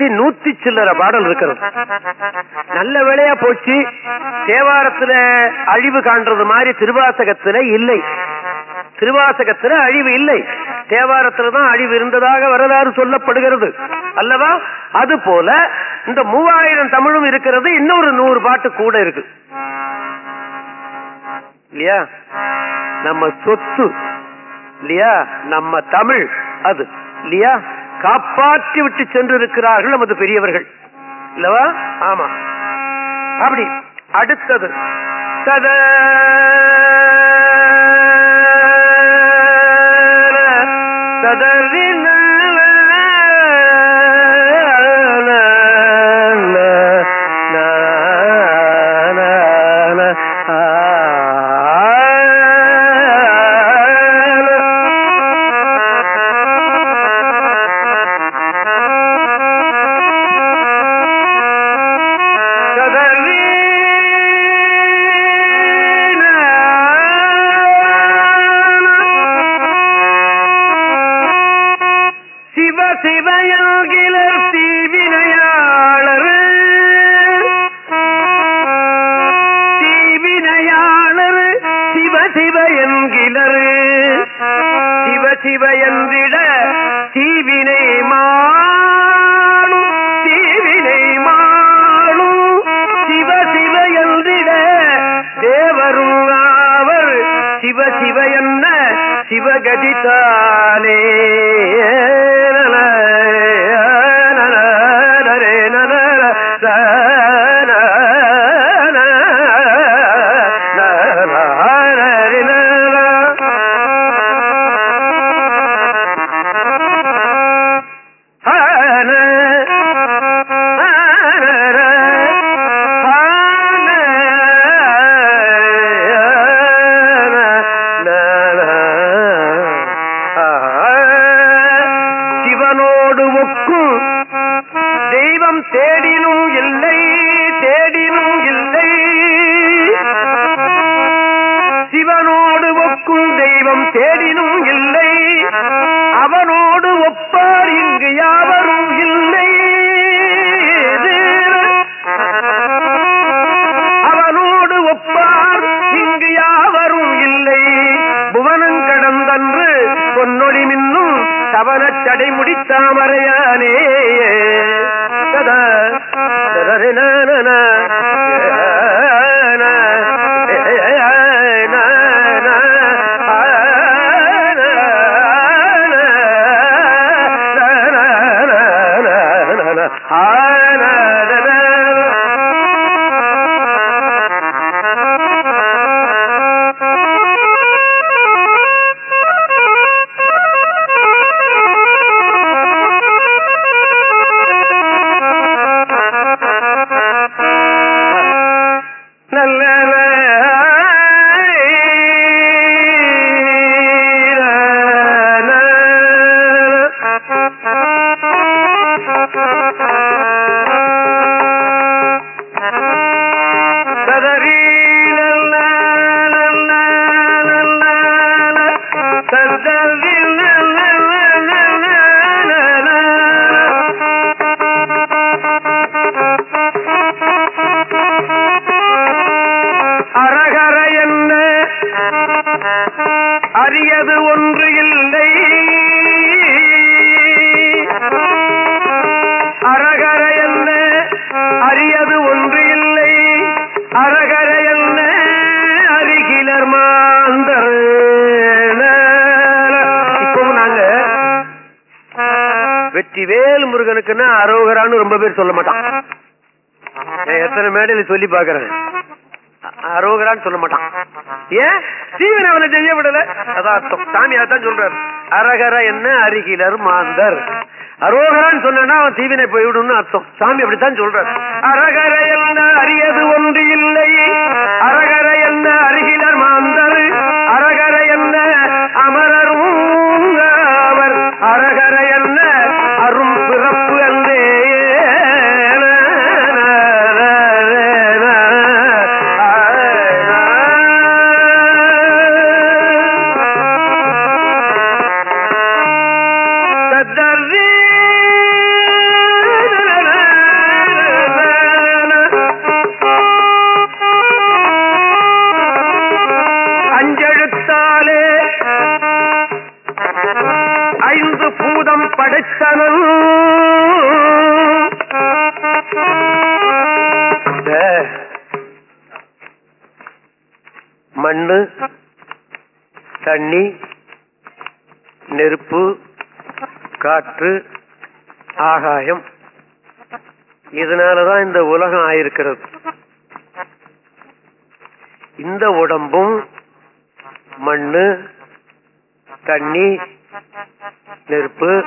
Speaker 1: மூவாயிரத்தி நூத்தி சில்லற பாடல் இருக்கிறது. நல்ல வேலையா போச்சு. தேவாரத்துல அழிவு காண்றது மாதிரி திருவாசகத்துல இல்லை. திருவாசகத்துல அழிவு இல்லை. தேவாரத்துல தான் அழிவு இருந்ததாக வரலாறு சொல்லப்படுகிறது. அல்லவா? அது போல இந்த மூவாயிரம் தமிழும் இருக்கிறது. இன்னொரு நூறு பாட்டு கூட இருக்கு. இல்லையா? நம்ம சொத்து. இல்லையா? நம்ம தமிழ். அது. இல்லையா? காப்பாற்றி விட்டு சென்று இருக்கிறார்கள் நமது பெரியவர்கள். இல்லவா? ஆமா. அப்படி. அடுத்தது. தத. சதறின சிவ என்றிட தீவினை மாணும் தீவினை மாணும். சிவ சிவ என்றிட தேவரும் அவர் சிவ சிவ என்ன சிவகதித்தானே அரியது ஒன்று இல்லை. அரகர என்ன? அரியது ஒன்று இல்லை. அரகர என்ன? அருகிலர் மாந்தர். இப்பவும் நாங்க வெற்றிவேல் முருகனுக்குன்னா அரோகரான்னு ரொம்ப பேர் சொல்ல மாட்டான். எத்தனை மேடையில சொல்லி பாக்குறேன் அரோகரான்னு சொல்ல மாட்டான். ஏன்? தீவிர அவனை செய்ய விடல. அதான் சாமி அதான் சொல்றாரு. அரகர என்ன அருகிலர் மாந்தர். அரோகரான்னு சொன்னா அவன் தீவினை போய்விடும் அர்த்தம். சாமி அப்படித்தான் சொல்றாரு. அரகர என்ன அரியது ஒன்று இல்லை. அரகர என்ன அருகிலர் மாந்தர். அரகர என்ன அமரரும் அவர். அரகர என்ன அரும் பிறப்பு தண்ணி நெருப்பு காற்று ஆகாயம். இதனாலதான் இந்த உலகம் ஆயிருக்கிறது. இந்த உடம்பும் மண்ணு தண்ணி நெருப்பு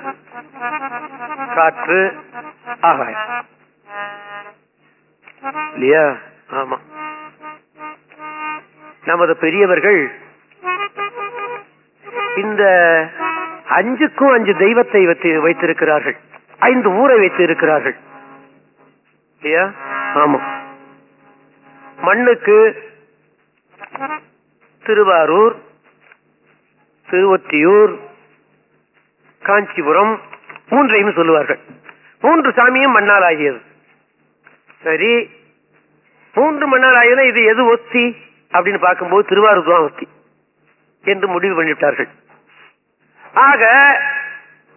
Speaker 1: காற்று ஆகாயம். இல்லையா? ஆமா. நமது பெரியவர்கள் இந்த அஞ்சுக்கும் அஞ்சு தெய்வத்தை வைத்து வைத்திருக்கிறார்கள். ஐந்து ஊரை வைத்து இருக்கிறார்கள் இல்லையா? ஆமா. மண்ணுக்கு திருவாரூர் திருவொத்தியூர் காஞ்சிபுரம் மூன்றையும் சொல்லுவார்கள். மூன்று சாமியும் மண்ணால் ஆகியது. சரி மூன்று மண்ணால் ஆகியது இது எது ஒத்தி? அப்படின்னு பார்க்கும்போது திருவாரூர் தான் ஒத்தி என்று முடிவு பண்ணிவிட்டார்கள். ஆக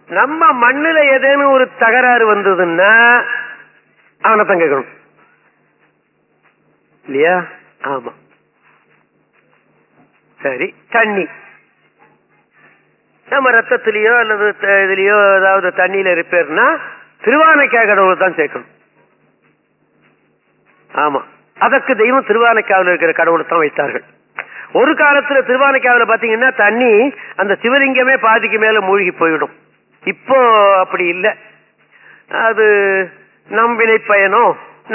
Speaker 1: நம்ம மண்ணுல ஏதேனும் ஒரு தகராறு வந்ததுன்னா அவனை தான் கேட்கணும். இல்லையா? ஆமா. சரி தண்ணி. நம்ம ரத்தத்திலயோ அல்லது இதுலயோ ஏதாவது தண்ணியில ரிப்பேர்னா திருவானைக்காய் கடவுள் தான் சேர்க்கணும். ஆமா. அதற்கு தெய்வம் திருவானைக்காவில் இருக்கிற கடவுளை தான் வைத்தார்கள். ஒரு காலத்துல திருவானைக்காவில் பாத்தீங்கன்னா தண்ணி அந்த சிவலிங்கமே பாதிக்கு மேல மூழ்கி போயிடும். இப்போ அப்படி இல்லை. அது நம் வினை பயனோ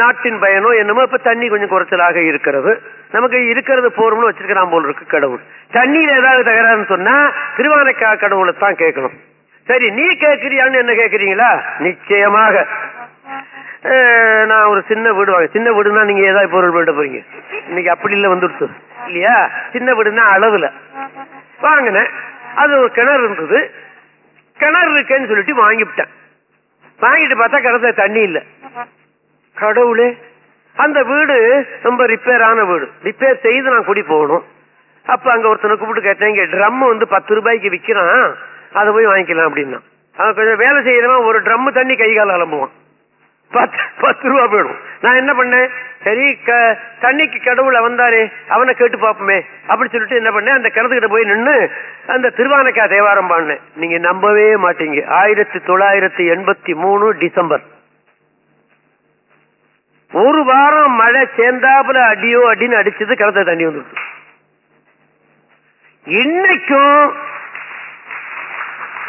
Speaker 1: நாட்டின் பயனோ என்னமோ இப்ப தண்ணி கொஞ்சம் குறைச்சலாக இருக்கிறது. நமக்கு இருக்கிறது போறோம்னு வச்சிருக்கிறான் போல் இருக்கு கடவுள். தண்ணியில ஏதாவது தகராறுன்னு சொன்னா திருவானைக்கா கடவுளை தான் கேட்கணும். சரி நீ கேட்கிறியான்னு என்ன கேட்கறீங்களா? நிச்சயமாக. நான் ஒரு சின்ன வீடு வாங்க சின்ன வீடுனா நீங்க ஏதாவது பொருள் போயிட்டு போறீங்க. இன்னைக்கு அப்படி இல்ல வந்துடுச்சு. இல்லையா? சின்ன வீடுனா அளவுல. வாங்கினேன். அது ஒரு கிணறு இருந்தது. கிணறு இருக்கேன்னு சொல்லிட்டு வாங்கிவிட்டேன். வாங்கிட்டு பார்த்தா கிணத்துல தண்ணி இல்ல. கடவுளே அந்த வீடு ரொம்ப ரிப்பேர் ஆன வீடு. ரிப்பேர் செய்து நான் குடி போகணும். அப்ப அங்க ஒருத்தனை கூப்பிட்டு கேட்டேன் இங்க ட்ரம் வந்து பத்து ரூபாய்க்கு விக்கிறான். அதை போய் வாங்கிக்கலாம் அப்படின்னா. அவன் கொஞ்சம் வேலை செய்யறவன் ஒரு ட்ரம் தண்ணி கை கால அலம்புவான். பத்து பத்து ரூபா போயிடும். நான் என்ன பண்ணேன்? சரி தண்ணிக்கு கடவுள வந்தாரே அவனை கேட்டு பாப்போமே அப்படி சொல்லிட்டு என்ன பண்ணேன்? அந்த கிணத்துக்கிட்ட போய் நின்னு அந்த திருவானக்கா தேவாரம் பாடினேன். நீங்க நம்பவே மாட்டீங்க. ஆயிரத்தி தொள்ளாயிரத்தி எண்பத்தி மூணு டிசம்பர். ஒரு வாரம் மழை சேர்ந்தாப்புல அடியோ அடின்னு அடிச்சது கிணத்துல தண்ணி வந்துருக்கு இன்னைக்கும்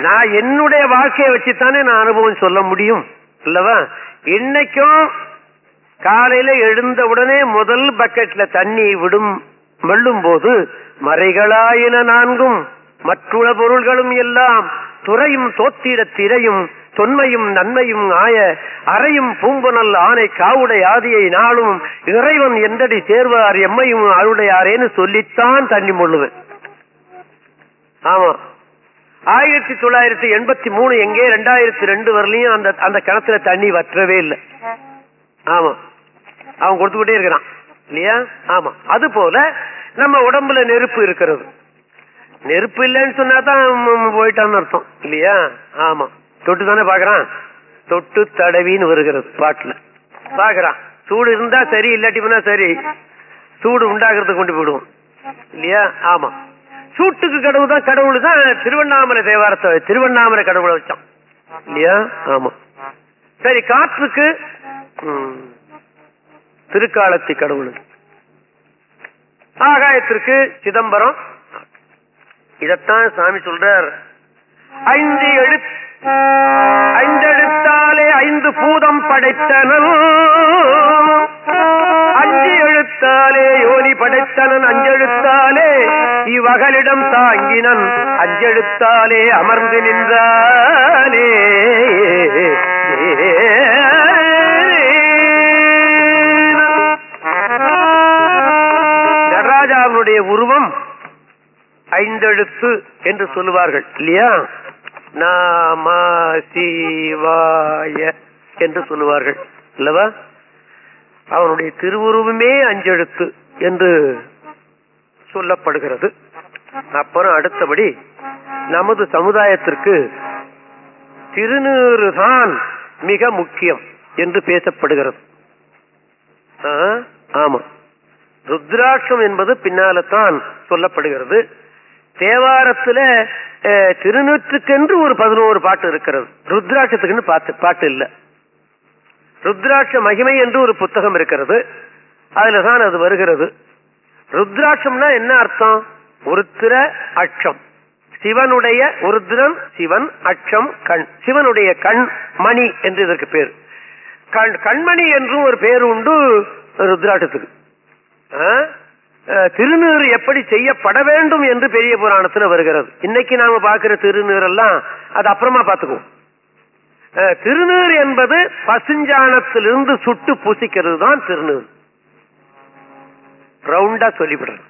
Speaker 1: நான் என்னுடைய வாழ்க்கையை வச்சுத்தானே நான் அனுபவம் சொல்ல முடியும். இல்லவா? இன்னைக்கும் காலையில எழுந்த உடனே முதல் பக்கெட்ல தண்ணி விடும் வெள்ளும் போது மறைகளாயின நான்கும். மற்றுள்ள பொருள்களும் எல்லாம் துறையும் தோத்திட திரையும் தொன்மையும் நன்மையும் ஆய அறையும் பூம்புனல் ஆனை காவுடை ஆதியை நாளும் இறைவன் எந்தடி சேர்வார் எம்மையும் அருடையாரேன்னு சொல்லித்தான் தண்ணி முள்ளுவேன். ஆமா ஆயிரத்தி தொள்ளாயிரத்தி எண்பத்தி மூணு எங்கே ரெண்டாயிரத்தி ரெண்டு வரலையும் அந்த அந்த கிணத்துல தண்ணி வற்றவே இல்லை. ஆமா. அவன் கொடுத்துக்கிட்டே இருக்கிறான். இல்லையா? ஆமா. அது போல நம்ம உடம்புல நெருப்பு இருக்கிறது. நெருப்பு இல்லைன்னு சொன்னா தான் போயிட்டான்னு அர்த்தம். இல்லையா? ஆமா. தொட்டு தானே பாக்குறான் தொட்டு தடவின்னு வருகிறது பாட்டுல. பாக்குறான் சூடு இருந்தா சரி இல்லாட்டி சரி. சூடு உண்டாகிறதுக்கு கொண்டு போயிடுவோம் இல்லையா? ஆமா. சூட்டுக்கு கடவுள் தான் கடவுள் தான் திருவண்ணாமலை தேவாரத்தை திருவண்ணாமலை கடவுளை வச்சான். இல்லையா? ஆமா. சரி காற்றுக்கு திருக்காலத்தி கடவுள். ஆகாயத்திற்கு சிதம்பரம். இதத்தான் சாமி சொல்றார். ஐந்து எழு ஐந்தெழுத்தாலே ஐந்து பூதம் படைத்தனன். அஞ்சு எழு எழுத்தாலே யோனி படைத்தனன் அஞ்செழுத்தாலே இவ்வகலிடம் தாங்கினன் அஞ்செழுத்தாலே அமர்ந்து நின்றானே. நடராஜாவுடைய உருவம் ஐந்தெழுத்து என்று சொல்லுவார்கள் இல்லையா? நாம சிவாய என்று சொல்லுவார்கள் அல்லவா அவனுடைய திருவுருவமே அஞ்செழுத்து என்று சொல்லப்படுகிறது. அப்புறம் அடுத்தபடி நமது சமுதாயத்திற்கு திருநீறு தான் மிக முக்கியம் என்று பேசப்படுகிறது. ஆமா. ருத்ராட்சம் என்பது பின்னால்தான் சொல்லப்படுகிறது. தேவாரத்துல திருநூற்றுக்கென்று ஒரு பதினோரு பாட்டு இருக்கிறது. ருத்ராட்சத்துக்குன்னு பாட்டு பாட்டு இல்ல. ருத்ராட்ச மகிமை என்று ஒரு புத்தகம் இருக்கிறது. அதுலதான் அது வருகிறது. ருத்ராட்சம்னா என்ன அர்த்தம்? உருத்திர அட்சம். சிவனுடைய உருத்திரன் சிவன் அட்சம் கண். சிவனுடைய கண் மணி என்று இதற்கு பேர். கண் கண்மணி என்றும் ஒரு பேர் உண்டு ருத்ராட்சத்துக்கு. ஆ? திருநீறு எப்படி செய்யப்பட வேண்டும் என்று பெரிய புராணத்துல வருகிறது. இன்னைக்கு நாம பாக்குற திருநீர் எல்லாம் அது அப்புறமா பாத்துக்குவோம் திருநீர் என்பது பசுஞ்சாணத்திலிருந்து சுட்டு பூசிக்கிறது தான் திருநீர். ரவுண்டா சொல்லிவிடுறது.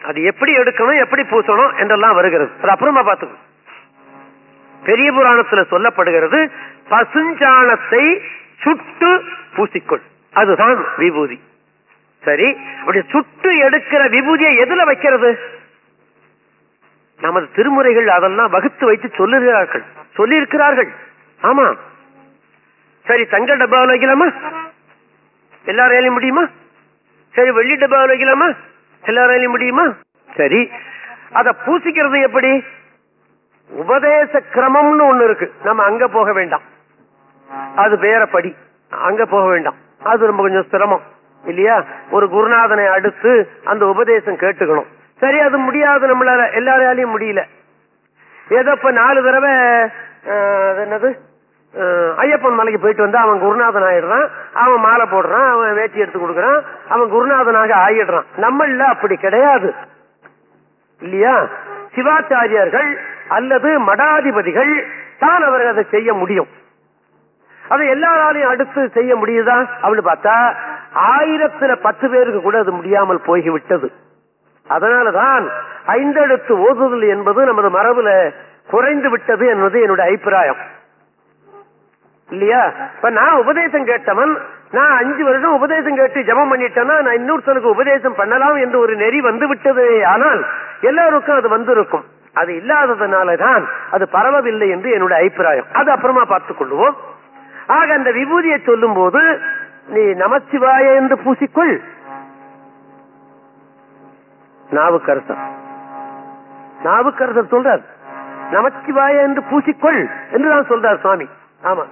Speaker 1: அது எப்படி எடுக்கணும் எப்படி பூசணும் என்றெல்லாம் வருகிறது. அது அப்புறமா பார்த்துக்கணும். பெரிய புராணத்துல சொல்லப்படுகிறது பசுஞ்சாணத்தை சுட்டு பூசிக்கொள். அதுதான் விபூதி. சரி அப்படி சுட்டு எடுக்கிற விபூதியை எதுல வைக்கிறது? நமது திருமுறைகள் அதெல்லாம் வகுத்து வைத்து சொல்லுகிறார்கள். சொல்லி இருக்கிறார்கள் ஆமா. சரி தங்க டப்பாவில் வைக்கலாமா எல்லாராலையும் முடியுமா? சரி வெள்ளி டப்பாவில் வைக்கலாமா எல்லாராலையும் முடியுமா? சரி அத பூசிக்கிறது எப்படி? உபதேச கிரமம்னு ஒண்ணு இருக்கு. நம்ம அங்க போக வேண்டாம். அது வேற படி. அங்க போக வேண்டாம். அது ரொம்ப கொஞ்சம் சிரமம். இல்லையா? ஒரு குருநாதனை அடுத்து அந்த உபதேசம் கேட்டுக்கணும். சரி அது முடியாது. நம்மளால எல்லாராலையும் முடியல. ஏதோ இப்ப நாலு தடவை அது என்னது? ஐயப்பன் மலைக்கு போயிட்டு வந்து அவன் குருநாதன் ஆயிடுறான். அவன் மாலை போடுறான் அவன் வேட்டி எடுத்து கொடுக்கறான். அவன் குருநாதனாக ஆயிடுறான். நம்மள அப்படி கிடையாது. இல்லையா? சிவாச்சாரியர்கள் அல்லது மடாதிபதிகள் தான் அவர்கள் அதை செய்ய முடியும். அதை எல்லாராலையும் அடுத்து செய்ய முடியுதா? அப்படின்னு பார்த்தா ஆயிரத்துல பத்து பேருக்கு கூட அது முடியாமல் போய்விட்டது. அதனாலதான் ஐந்தெழுத்து ஓதுதல் என்பது நமது மரபுல குறைந்து விட்டது என்பது என்னுடைய அபிப்பிராயம். இல்லையா? இப்ப நான் உபதேசம் கேட்டவன் நான் அஞ்சு வருஷம் உபதேசம் கேட்டு ஜபம் பண்ணிட்டேன்னா நான் இன்னொருத்தனுக்கு உபதேசம் பண்ணலாம் என்று ஒரு நெறி வந்து விட்டது ஆனால் எல்லாருக்கும் அது வந்திருக்கும். அது இல்லாததுனால தான் அது பரவவில்லை என்று என்னுடைய அபிப்பிராயம். அது அப்புறமா பார்த்துக் கொள்வோம். ஆக அந்த விபூதியை சொல்லும் போது நீ நமச்சிவாய என்று பூசிக்கொள். நாவுக்கரசர். நாவுக்கரசர் சொல்றார் நமச்சிவாய என்று பூசிக்கொள் என்று தான் சொல்றார் சுவாமி. ஆமா.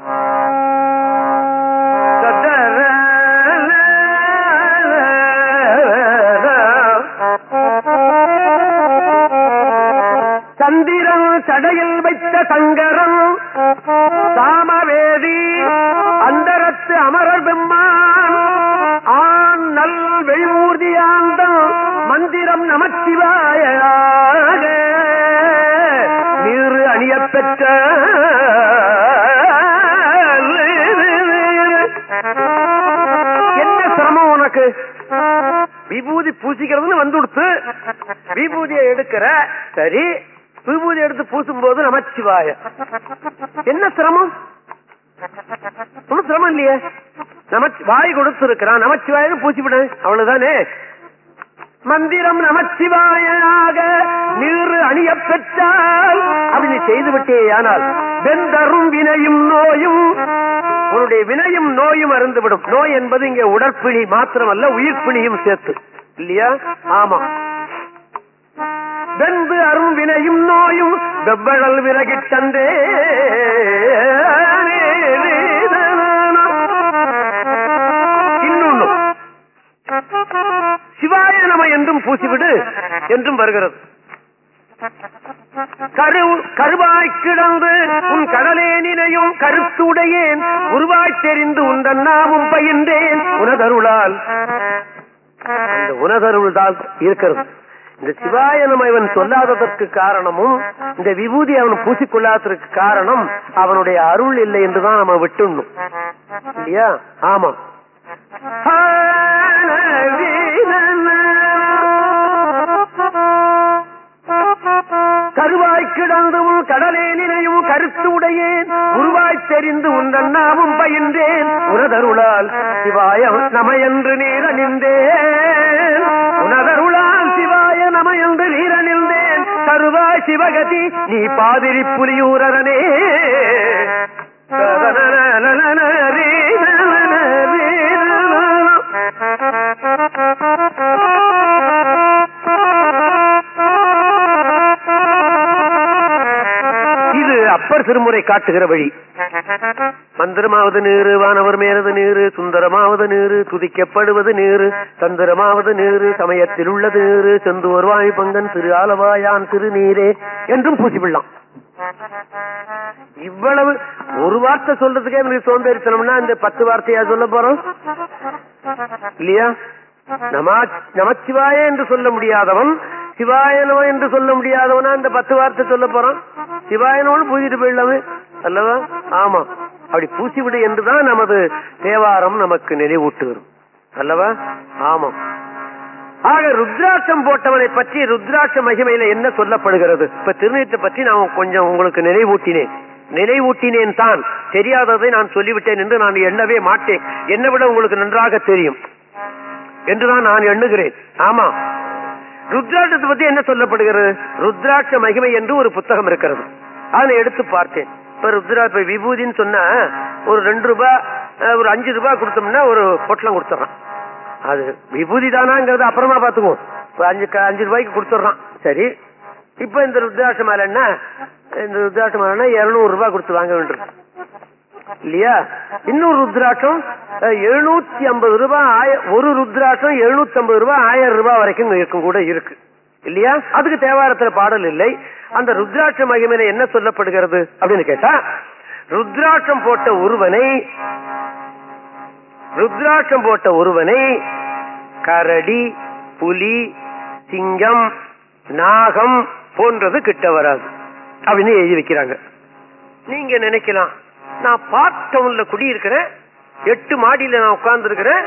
Speaker 1: சந்திரன் சடையில் வைத்த சங்கரன் சாமவேதி அந்தரத்து அமரர் பெம்மான் ஆண் நல் வெளிமூர்த்தியாந்தம் மந்திரம் நமச்சிவாயாக நீர் அணியப் பெற்ற விபூதி பூசிக்கிறதுன்னு வந்து கொடுத்து விபூதியை எடுக்கிற சரி விபூதி எடுத்து பூசும் போது நமச்சிவாய. என்ன சிரமம்? ஒன்னும் சிரமம் இல்லையே? நமச்சி வாய் கொடுத்து இருக்கிறான் நமச்சிவாயன்னு பூசி அவ்வளவுதானே? மந்திரம் நமச்சிவாயனாக நீர் அணிய பெற்றால் அப்படி செய்து விட்டேயானால் வெந்தரும் வினையும் நோயும் உன்னுடைய வினையும் நோயும் அருந்துவிடும். நோய் என்பது இங்கே உடற்பிணி மாத்திரமல்ல உயிர்ப்பிணியும் சேர்த்து. இல்லையா? ஆமா. வெந்து அரும் வினையும் நோயும் வெவ்வழல் விறகிட்டந்தே இன்னொன்னு. சிவாய நம என்றும் பூசிவிடு என்றும் வருகிறது. கரு கருவாய் கிடந்து உன் கடலே நினையும் கருத்துடையேன். உருவாய் தெரிந்து உந்தன் நாமும் பயின்றேன். உனதருளால் அந்த உனதருள் தான் இருக்கிறது. இந்த சிவாய நம இவன் சொல்லாததற்கு காரணமும் இந்த விபூதி அவன் பூசிக்கொள்ளாததற்கு காரணம் அவனுடைய அருள் இல்லை என்றுதான் நம்ம விட்டுணும் இல்லையா? ஆமா கருவாய் கிடந்து கடலே நினையும் கருத்து உடையேன் உருவாய் தெரிந்து உந்தன் நாமும் பயின்றேன். உனதருளால் சிவாய நமையன்று நீரணிந்தேன். உனதருளால் சிவாய நமையன்று நீரணிந்தேன். கருவாய் சிவகதி நீ பாதிரி புலியூரனே அப்பர் திருமுறை காட்டுகிற வழி. மந்திரமாவது நீரு வானவர் மேலது நீரு சுந்தரமாவது நீரு துதிக்கப்படுவது நீரு தந்திரமாவது நீரு சமயத்தில் உள்ளது நீரு செந்தூர் வாய் பங்கன் திரு ஆலவாயான் திருநீரே என்றும் பூசிவிடலாம் இவ்வளவு ஒரு வார்த்தை சொல்றதுக்கே எனக்கு சோம்பேறித்தனம்னா இந்த பத்து வார்த்தையா சொல்ல போறோம்? இல்லையா? நமச்சிவாய என்று சொல்ல முடியாதவன் சிவாயனோ என்று சொல்ல முடியாதவனா இந்த பத்து வார்த்தை சொல்ல போறான்? சிவாயனோடு பூஜிட்டு போயிடலாமே. அல்லவா? ஆமா. அப்படி பூசிவிடு என்றுதான் நமது தேவாரம் நமக்கு நினைவூட்டுகிறோம் அல்லவா? ஆமா. ஆக ருத்ராட்சம் போட்டவனை பற்றி ருத்ராட்ச மகிமையில என்ன சொல்லப்படுகிறது? இப்ப திருநீட்டை பற்றி நான் கொஞ்சம் உங்களுக்கு நினைவூட்டினேன். நினைவூட்டினேன் தான். தெரியாததை நான் சொல்லிவிட்டேன் என்று நான் எண்ணவே மாட்டேன். என்னை விட உங்களுக்கு நன்றாக தெரியும். என்றுதான் நான் எண்ணுகிறேன். ஆமா. ருத்ராட்சத்தை பத்தி என்ன சொல்லப்படுகிறது? ருத்ராட்ச மகிமை என்று ஒரு புத்தகம் இருக்கிறது. அதை எடுத்து பார்த்தேன். இப்ப ருத்ரா இப்ப விபூதின்னு சொன்னா ஒரு ரெண்டு ரூபாய் ஒரு அஞ்சு ரூபாய் கொடுத்தோம்னா ஒரு பொட்டலம் கொடுத்துறான் அது விபூதி தானாங்கிறது அப்புறமா பாத்துக்குவோம் இப்ப அஞ்சு க- அஞ்சு ரூபாய்க்கு கொடுத்துட்றான் சரி. இப்ப இந்த ருத்ராட்ச மாலைன்னா இந்த ருத்ராட்ச மாலைன்னா இருநூறு ரூபாய் கொடுத்து வாங்க வேண்டியிருக்கு. இல்லையா? இன்னொரு ருத்ராட்சம் எழுநூத்தி ஐம்பது ரூபாய் ஒரு ருத்ராட்சம் எழுநூத்தி ஐம்பது ரூபாய் ஆயிரம் ரூபாய் வரைக்கும் இருக்கும் கூட இருக்கு. இல்லையா? அதுக்கு தேவாரத்துல பாடல் இல்லை. அந்த ருத்ராட்ச மகிமையில என்ன சொல்லப்படுகிறது அப்படின்னு கேட்டா ருத்ராட்சம் போட்ட ஒருவனை ருத்ராட்சம் போட்ட ஒருவனை கரடி புலி சிங்கம் நாகம் போன்றது கிட்ட வராது. அப்படின்னு எழுதி வைக்கிறாங்க. நீங்க நினைக்கலாம் நான் பார்க் டவுன்ல குடியிருக்கிறேன். எட்டு மாடியில நான் உட்கார்ந்து இருக்கிறேன்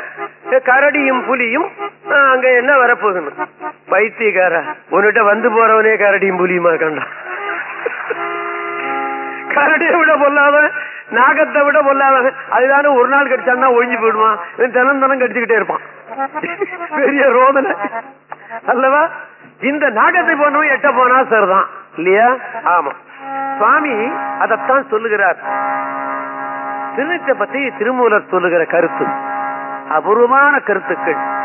Speaker 1: கரடியும் புலியும் அங்க என்ன வரப்போகுதுன்னு. பைத்தியக்கார உன்கிட்ட வந்து போறவனே கரடியும் புலியுமா கண்டா கரடியை விட பொல்லாத நாகத்தை விட பொல்லாத அதுதானே ஒரு நாள் கடிச்சான்னா ஒழிஞ்சு போயிடுவான் தினம் தினம் கடிச்சுக்கிட்டே இருப்பான். பெரிய ரோதனை. அல்லவா? இந்த நாகத்தை போனவன் எட்ட போனா சரிதான். இல்லையா? ஆமா. சுவாமி அதத்தான் சொல்லுகிறார். திருநீற்றை பத்தி திருமூலர் சொல்லுகிற கருத்து. அபூர்வமான கருத்துக்கள்.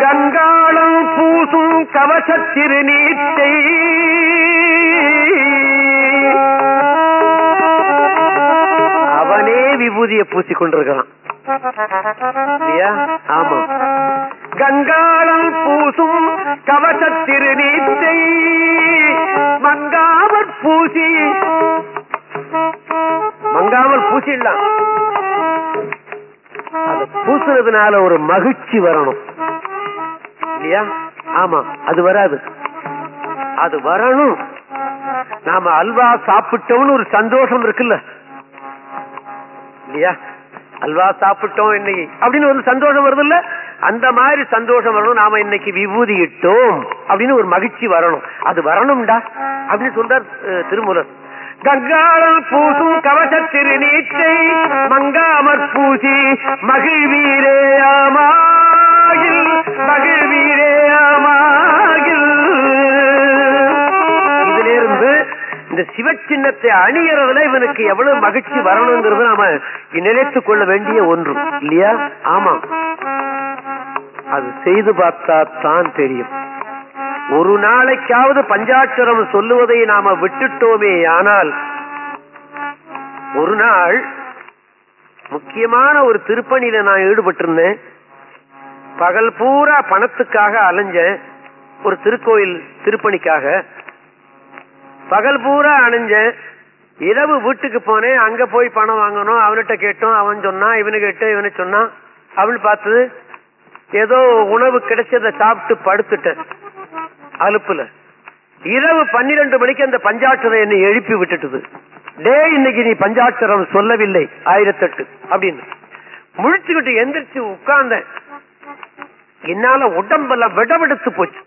Speaker 1: கங்காளம் பூசும் கவச திருநீர் விபூதியை பூசி கொண்டிருக்கிறான் ஆமா. கங்காளம் பூசும் கவசத்திரு திருநீட்டை மங்காமல் பூசி. மங்காமல் பூசிடலாம். அத பூசுறதுனால ஒரு மகிழ்ச்சி வரணும். இல்லையா? ஆமா அது வராது. அது வரணும். நாம அல்வா சாப்பிட்டோம்னு ஒரு சந்தோஷம் இருக்குல்ல? இல்லையா? அல்வா சாப்பிட்டோம் இன்னைக்கு. அப்படின்னு ஒரு சந்தோஷம் வருது இல்ல அந்த மாதிரி சந்தோஷம் வரணும். நாம இன்னைக்கு விபூதி இட்டோம் அப்படின்னு ஒரு மகிழ்ச்சி வரணும். அது வரணும்டா. அப்படின்னு சொல்றார் அஹ், திருமூலர். கங்காளம் பூசும் கவச திருநீட்டை மங்காமற் பூசி மகிழ்வீரேயாமாகில் மகிழ் இந்த சிவ சின்னத்தை அணியறதுல இவனுக்கு எவ்வளவு மகிழ்ச்சி வரணுங்கிறது நாம நினைத்துக் கொள்ள வேண்டிய ஒன்று. இல்லையா? ஆமா. அது செய்து பார்த்தா தான் தெரியும். ஒரு நாளைக்காவது பஞ்சாட்சரம் சொல்லுவதை நாம விட்டுட்டோமே ஆனால் ஒரு நாள் முக்கியமான ஒரு திருப்பணியில நான் ஈடுபட்டிருந்தேன். பகல் பூரா பணத்துக்காக அலைஞ்சேன். ஒரு திருக்கோயில் திருப்பணிக்காக. பகல் பூரா அணிஞ்சேன். இரவு வீட்டுக்கு போனேன். அங்க போய் பணம் வாங்கணும். அவன்கிட்ட கேட்டோம். அவன் சொன்னான். இவனு கேட்டு இவனு சொன்னான். அவனு பார்த்தது ஏதோ உணவு கிடைச்சத சாப்பிட்டு படுத்துட்டேன். அலுப்புல. இரவு பன்னிரண்டு மணிக்கு அந்த பஞ்சாட்சரம் என்னை எழுப்பி விட்டுட்டுது. டே இன்னைக்கு நீ பஞ்சாட்சரம் சொல்லவில்லை. ஆயிரத்தெட்டு. அப்படின்னு. முழிச்சுக்கிட்டு எந்திரிச்சு உட்கார்ந்தேன். என்னால உடம்பெல்லாம் விடவெடுத்து போச்சு.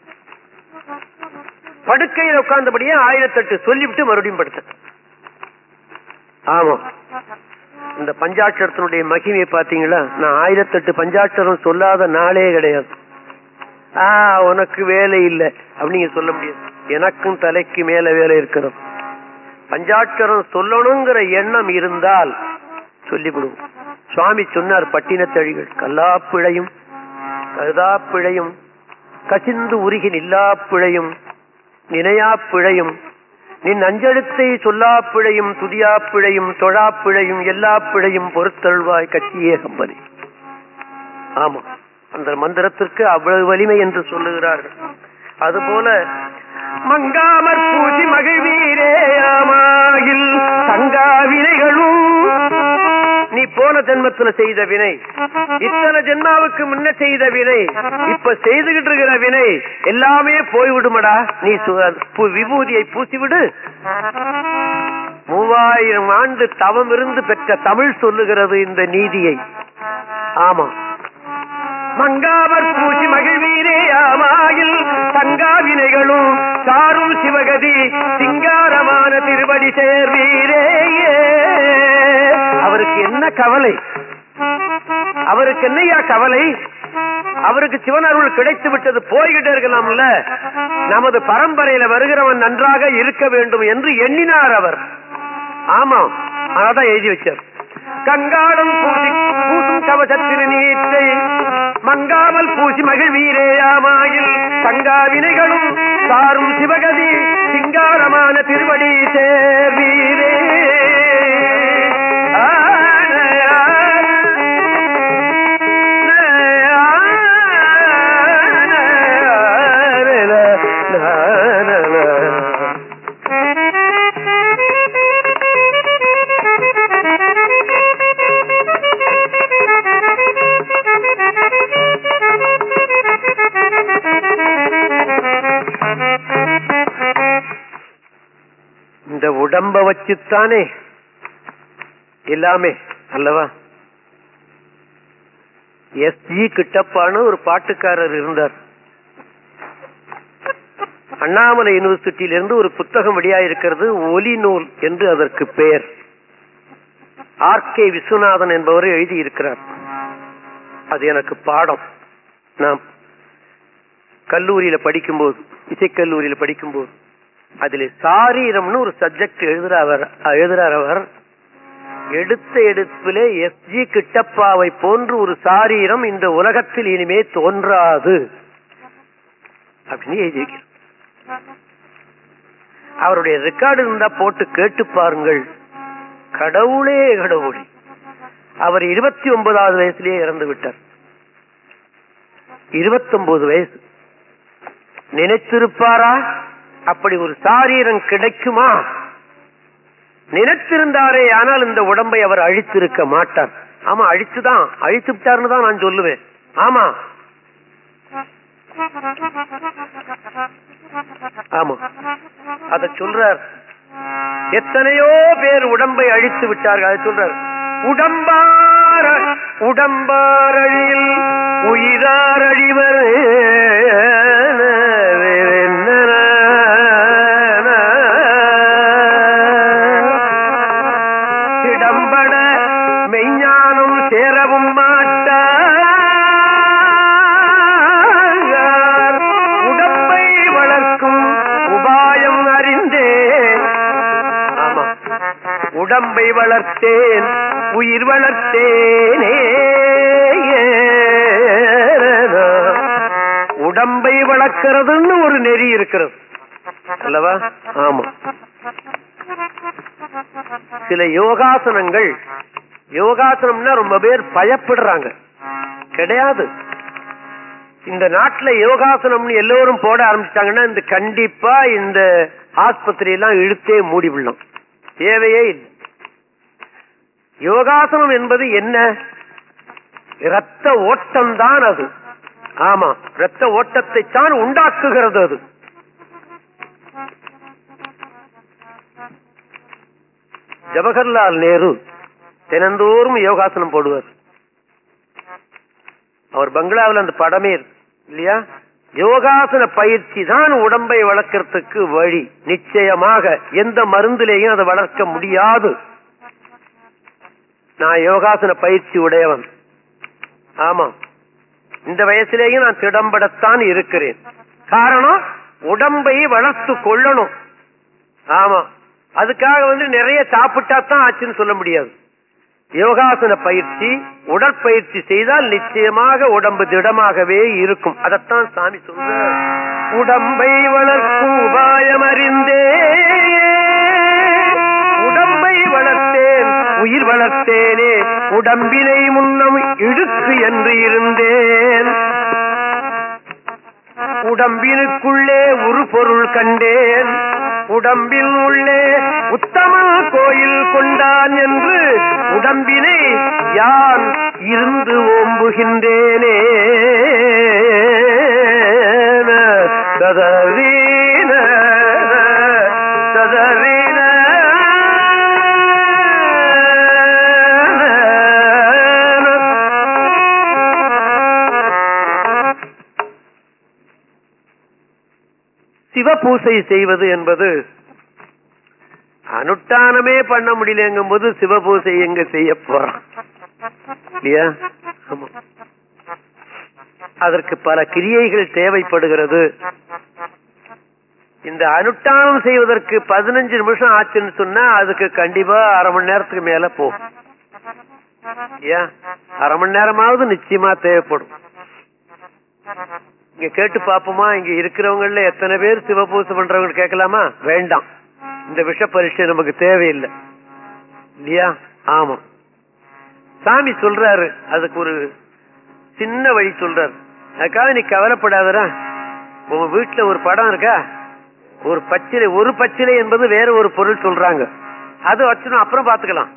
Speaker 1: படுக்கையில் உட்கார்ந்தபடியே ஆயிரத்தெட்டு சொல்லிவிட்டு மறுபடியும் படுத்தேன். ஆமா இந்த பஞ்சாட்சரத்தினுடைய மகிமையை பாத்தீங்களா நான் ஆயிரத்தெட்டு பஞ்சாட்சரம் சொல்லாத நாளே கிடையாது. ஆ உனக்கு வேலை இல்லை அப்படிங்க சொல்ல முடியாது. எனக்கும் தலைக்கு மேல வேலை இருக்கிறோம் பஞ்சாட்சரம் சொல்லணுங்கிற எண்ணம் இருந்தால் சொல்லிவிடும் சுவாமி சொன்னார் பட்டினத்தழிகள் கல்லாப்பிழையும் கருதாப்பிழையும் கசிந்து உருகி நில்லாப்பிழையும் நினையாப்பிழையும் நின் அஞ்செழுத்தை பிழையும் தொழா பிழையும் எல்லா பிழையும் பொறுத்தல்வாய் கட்சியே கம்பனி ஆமா அந்த மந்திரத்திற்கு அவ்வளவு வலிமை என்று சொல்லுகிறார்கள். அதுபோல மங்காமற் பூசி மகிழ்வீரேயாமாயில் தங்கா வினைகளும் நீ போன ஜென்மத்துல செய்த வினை. இத்தனை ஜென்மாவுக்கு முன்ன செய்த வினை. இப்ப செய்துகிட்டு இருக்கிற வினை எல்லாமே போய்விடுமடா. நீ விபூதியை பூசிவிடு. மூவாயிரம் ஆண்டு தவம் இருந்து பெற்ற தமிழ் சொல்லுகிறது இந்த நீதியை. ஆமா. மங்காவர் பூசி மகிழ்வீரே ஆமாயில் தங்கா வினைகளும் சாரும் சிவகதி. சிங்காரமான திருவடி சேர்வி. கவலை. அவருக்கு என்னையா கவலை? அவருக்கு சிவன் அருள் கிடைத்து விட்டது போய்கிட்டே இருக்கலாம்ல. நமது பரம்பரையில வருகிறவன் நன்றாக இருக்க வேண்டும் என்று எண்ணினார் அவர். ஆமா அதான் எழுதி வச்சார். கங்காடம் பூசி பூசும் கவசத்திரு நீத்தை மங்காமல் பூசி மகிழ்வீரேயாமாயில் தங்கா வினைகளும் சாரும் சிவகதி சிங்காரமான திருவடி சேர்வீரே. உடம்ப வச்சுத்தானே? எல்லாமே அல்லவா? எஸ் ஜி கிட்டப்பான்னு ஒரு பாட்டுக்காரர் இருந்தார். அண்ணாமலை யூனிவர்சிட்டியிலிருந்து ஒரு புத்தகம் வெளியாயிருக்கிறது ஒலி நூல் என்று அதற்கு பெயர். ஆர். கே. விஸ்வநாதன் என்பவர் எழுதியிருக்கிறார். அது எனக்கு பாடம். நாம் கல்லூரியில படிக்கும்போது இசைக்கல்லூரியில படிக்கும்போது. அதுல சாரீரம்னு ஒரு சப்ஜெக்ட் எழுதுறார் எழுதுறார் அவர் எடுத்த எடுப்பிலே எஸ் ஜி கிட்டப்பாவை போன்று ஒரு சாரீரம் இந்த உலகத்தில் இனிமே தோன்றாது. அப்படின்னு எழுதியிருக்கிறார். அவருடைய ரெக்கார்டு இருந்தா போட்டு கேட்டு பாருங்கள். கடவுளே கடவுளே. அவர் இருபத்தி ஒன்பதாவது வயசுலயே இறந்து விட்டார். இருபத்தி ஒன்பது வயசு. நினைத்திருப்பாரா? அப்படி ஒரு சாரீரம் கிடைக்குமா? நினைத்திருந்தாரே ஆனால் இந்த உடம்பை அவர் அழித்திருக்க மாட்டார். ஆமா அழிச்சுதான். அழித்து விட்டார்னு தான் நான் சொல்லுவேன். ஆமா. ஆமா. அத சொல்றார். எத்தனையோ பேர் உடம்பை அழித்து விட்டார்கள். அதை சொல்றார். உடம்பார உடம்பாரழியில் உயிரார் சேரவும் மாட்டார். உடம்பை வளர்க்கும் உபாயம் அறிந்தே ஆமா. உடம்பை வளர்த்தேன் உயிர் வளர்த்தேனே. உடம்பை வளர்க்கிறதுன்னு ஒரு நெறி இருக்கிறது. அல்லவா? ஆமா. சில யோகாசனங்கள் யோகாசனம்னா ரொம்ப பேர் பயப்படுறாங்க. கிடையாது. இந்த நாட்டுல யோகாசனம்னு எல்லோரும் போட ஆரம்பிச்சிட்டாங்கன்னா இந்த கண்டிப்பா இந்த ஆஸ்பத்திரி எல்லாம் இழுத்தே மூடி விடலாம். தேவையே இல்லை. யோகாசனம் என்பது என்ன? இரத்த ஓட்டம் தான் அது. ஆமா இரத்த ஓட்டத்தை தான் உண்டாக்குகிறது அது. ஜவஹர்லால் நேரு தினந்தோறும் யோகாசனம் போடுவார். அவர் பங்களாவில் அந்த படமே இல்லையா? யோகாசன பயிற்சி தான் உடம்பை வளர்க்கறதுக்கு வழி. நிச்சயமாக எந்த மருந்திலேயும் அதை வளர்க்க முடியாது. நான் யோகாசன பயிற்சி உடையவன். ஆமா. இந்த வயசுலேயும் நான் திடம்படத்தான் இருக்கிறேன். காரணம் உடம்பை வளர்த்து கொள்ளணும். ஆமா. அதுக்காக வந்து நிறைய சாப்பிட்டா தான் ஆச்சுன்னு சொல்ல முடியாது. யோகாசன பயிற்சி உடற்பயிற்சி செய்தால் நிச்சயமாக உடம்பு திடமாகவே இருக்கும். அதத்தான் சாமி சொல்ற உடம்பை வளர்க்கும் உபாயம் அறிந்தே உடம்பை வளர்த்தேன் உயிர் வளர்த்தேனே. உடம்பினை முன்னம் இழுக்கு என்று இருந்தேன். உடம்பினுக்குள்ளே ஒரு பொருள் கண்டேன். உடம்பின் உள்ளே உத்தமன் கோயில் கொண்டான் என்று உடம்பினை யான் இருந்து ஓம்புகின்றேனே. சதவீன சிவ பூசை செய்வது என்பது அனுஷ்டானமே பண்ண முடியலங்கும் போது சிவபூசை எங்க செய்ய போறான்? இல்லையா? அதற்கு பல கிரியைகள் தேவைப்படுகிறது. இந்த அனுஷ்டானம் செய்வதற்கு பதினஞ்சு நிமிஷம் ஆச்சுன்னு சொன்னா அதுக்கு கண்டிப்பா அரை மணி நேரத்துக்கு மேல போகும். அரை மணி நேரமாவது நிச்சயமா தேவைப்படும். இங்க கேட்டு பாப்போமா? இங்க இருக்கிறவங்கள எத்தனை பேர் சிவபூசை பண்றவங்க கேட்கலாமா? வேண்டாம். இந்த விஷ பரீட்சை நமக்கு தேவையில்லை. இல்லையா? ஆமா. சாமி சொல்றாரு. அதுக்கு ஒரு சின்ன வழி சொல்றாரு. அதுக்காக நீ கவலைப்படாதடா. உங்க வீட்டுல ஒரு படம் இருக்கா? ஒரு பச்சிலை ஒரு பச்சிலை என்பது வேற ஒரு பொருள் சொல்றாங்க. அது வச்சுடும் அப்புறம் பாத்துக்கலாம்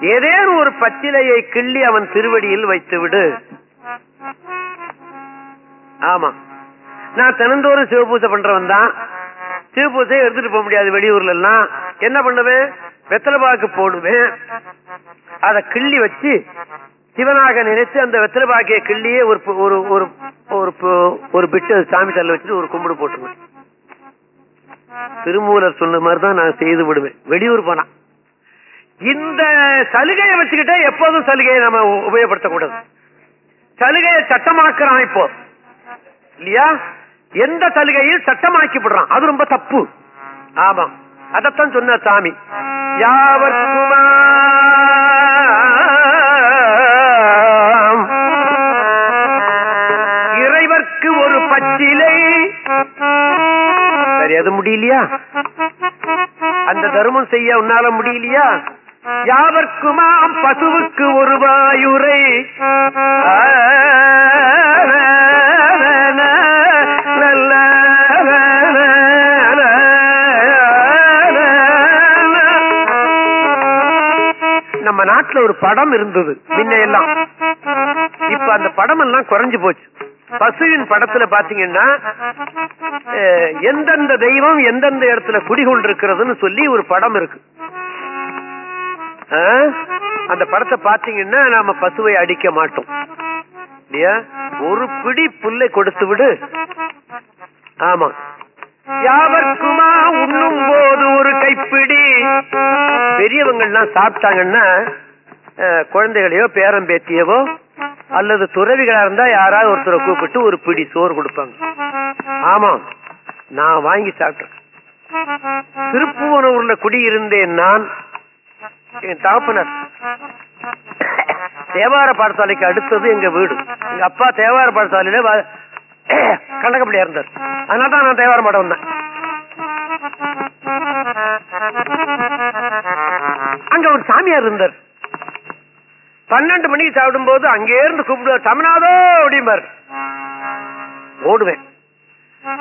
Speaker 1: ஏதேனும் ஒரு பச்சிலையை கிள்ளி அவன் திருவடியில் வைத்து விடு ஆமா. நான் தினந்தோறும் சிவபூசை பண்றவன் தான். சிவபூஜை எடுத்துட்டு போக முடியாது வெளியூர்ல எல்லாம் என்ன பண்ணுவேன்? வெத்தலை பாக்கு போடுவேன். அத கிள்ளி வச்சு சிவனாக நினைச்சு அந்த வெத்தலை பாக்கிய கிள்ளியே ஒரு ஒரு ஒரு ஒரு பிட்டு சாமி தள்ள வச்சுட்டு ஒரு கும்பிடு போட்டுருவேன். திருமூலர் சொன்ன மாதிரி தான் நான் செய்து விடுவேன். வெளியூர் போனா. இந்த சலுகையை வச்சுக்கிட்டே எப்போதும் சலுகையை நம்ம உபயோகப்படுத்தக்கூடாது. சலுகையை சட்டமாக்குறான் இப்போ. இல்லையா? எந்த சலுகையில் சட்டமாக்கிவிடுறான்? அது ரொம்ப தப்பு. ஆமா அதத்தான் சொன்ன சாமி. யாவர்க்குமாம் இறைவர்க்கு ஒரு பச்சிலை. சரி அது முடியலையா? அந்த தர்மம் செய்ய உன்னால முடியலையா? யாவர்க்குமாம் பசுவுக்கு ஒரு வாயுரை. நம்ம நாட்டுல ஒரு படம் இருந்தது முன்ன எல்லாம். இப்ப அந்த படம் எல்லாம் குறைஞ்சு போச்சு. பசுவின் படத்துல பாத்தீங்கன்னா எந்தெந்த தெய்வம் எந்தெந்த இடத்துல குடிகொண்டிருக்கிறதுன்னு சொல்லி ஒரு படம் இருக்கு. அந்த படத்தை பாத்தீங்கன்னா நாம பசுவை அடிக்க மாட்டோம். இல்லையா? ஒரு பிடி புல்லை கொடுத்து விடு. ஆமா. யாவர்க்குமா உண்ணும் போது ஒரு கைப்பிடி? பெரியவங்க எல்லாம் சாப்பிட்டாங்கன்னா குழந்தைகளையோ பேரம் பேத்தியவோ அல்லது துறவிகளா இருந்தா யாராவது ஒருத்தரை கூப்பிட்டு ஒரு பிடி சோறு கொடுப்பாங்க. ஆமா நான் வாங்கி சாப்பிட்டேன். திருப்புவனூர்ல குடியிருந்தேன் நான் என் தகப்பனர். தேவார பாடசாலைக்கு அடுத்தது எங்க வீடு. எங்க அப்பா தேவார பாடசாலையில கண்டகப்படியா இருந்தார். அதனால தான் நான் தேவார பாடம் வந்தேன். அங்க ஒரு சாமியார் இருந்தார். பன்னெண்டு மணிக்கு சாப்பிடும் போது அங்கே இருந்து கூப்பிடுவார் தமிழ்நாதோ அப்படிம்பார். ஓடுவேன்.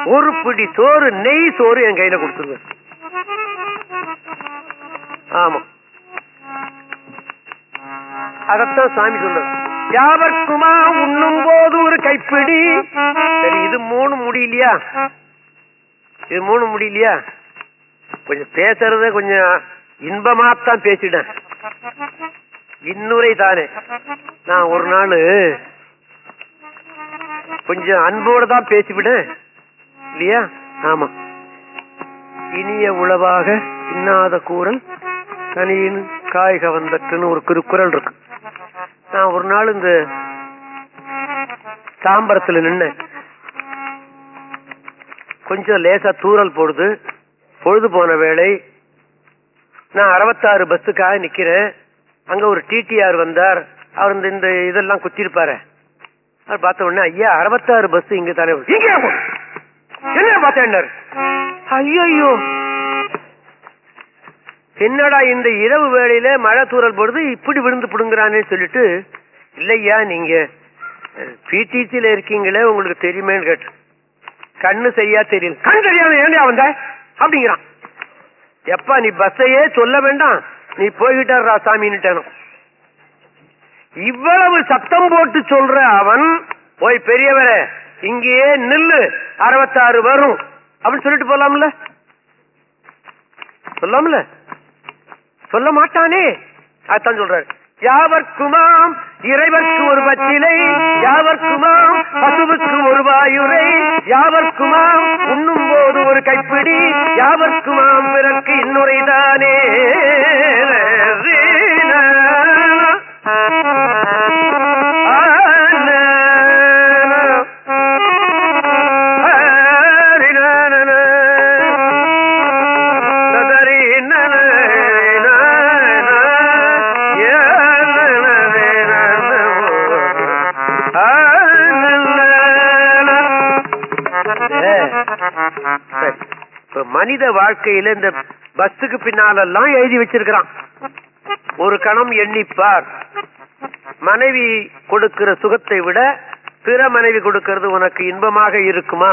Speaker 1: ஒரு பிடி சோறு நெய் சோறு என் கையில கொடுத்துருவேன். ஆமா. அதத்தான் சாமி சொல்றாரு. யாவர்க்குமா உண்ணும் போது ஒரு கைப்பிடி? சரி இது மூணு முடியலையா இது மூணு முடியலையா கொஞ்சம் பேசுறத கொஞ்சம் இன்பமாத்தான் பேசிட்டேன். இன்னுரை தானே நான் ஒரு நாள் கொஞ்சம் அன்போட தான் பேசிவிட்டேன். இல்லையா? ஆமா. இனிய உளவாக இன்னாத கூறல் தனியின் காய்க வந்தட்டுன்னு ஒரு குறுக்குறள் இருக்கு. நான் ஒரு நாள் இந்த தாம்பரத்துல நின்ன கொஞ்சம் லேசா தூறல் போடுது. பொழுது போன வேளை நான் அறுபத்தாறு பஸ்ஸுக்காக நிக்கிறேன். அங்க ஒரு டிடிஆர் வந்தார். அவர் இந்த இந்த இதெல்லாம் குத்திருப்பாரு. அவர் பார்த்த உடனே ஐயா அறுபத்தாறு பஸ் இங்க தானே என்ன பார்த்தேன் ஐயோ என்னடா இந்த இரவு வேளையில மழை தூரல் போடுது? இப்படி விழுந்து புடுங்குறானே சொல்லிட்டு இல்லையா நீங்க? பிடிசில இருக்கீங்களே உங்களுக்கு தெரியுமேன்னு கேட்டு கண்ணு சரியா தெரியல கண் தெரியாம ஏன்டா வந்த? அப்படிங்கிறான். எப்பா நீ பஸ்ஸையே சொல்ல வேண்டாம். நீ போய்கிட்டாரா சாமின்னுட்டேனும் இவ்வளவு சத்தம் போட்டு சொல்ற அவன் போய் பெரியவரே இங்கேயே நில்லு அறுபத்தாறு வரும். அப்படின்னு சொல்லிட்டு போலாம்ல? சொல்லாமல? சொல்ல மாட்டானே. அதான் சொல்றாரு. யாவர்க்குமாம் இறைவர்க்கு ஒரு பச்சிலை யாவர்க்குமாம் பசுவுக்கு ஒரு வாயுரை யாவர்க்குமாம் உண்ணும் போது ஒரு கைப்பிடி யாவர்க்குமாம் பிறர்க்கு இன்னுரைதானே? மனித வாழ்க்கையில இந்த பஸ்ஸுக்கு பின்னாலெல்லாம் எழுதி வச்சிருக்கிறான். ஒரு கணம் எண்ணிப்பார். மனைவி கொடுக்கிற சுகத்தை விட பிற மனைவி கொடுக்கிறது உனக்கு இன்பமாக இருக்குமா?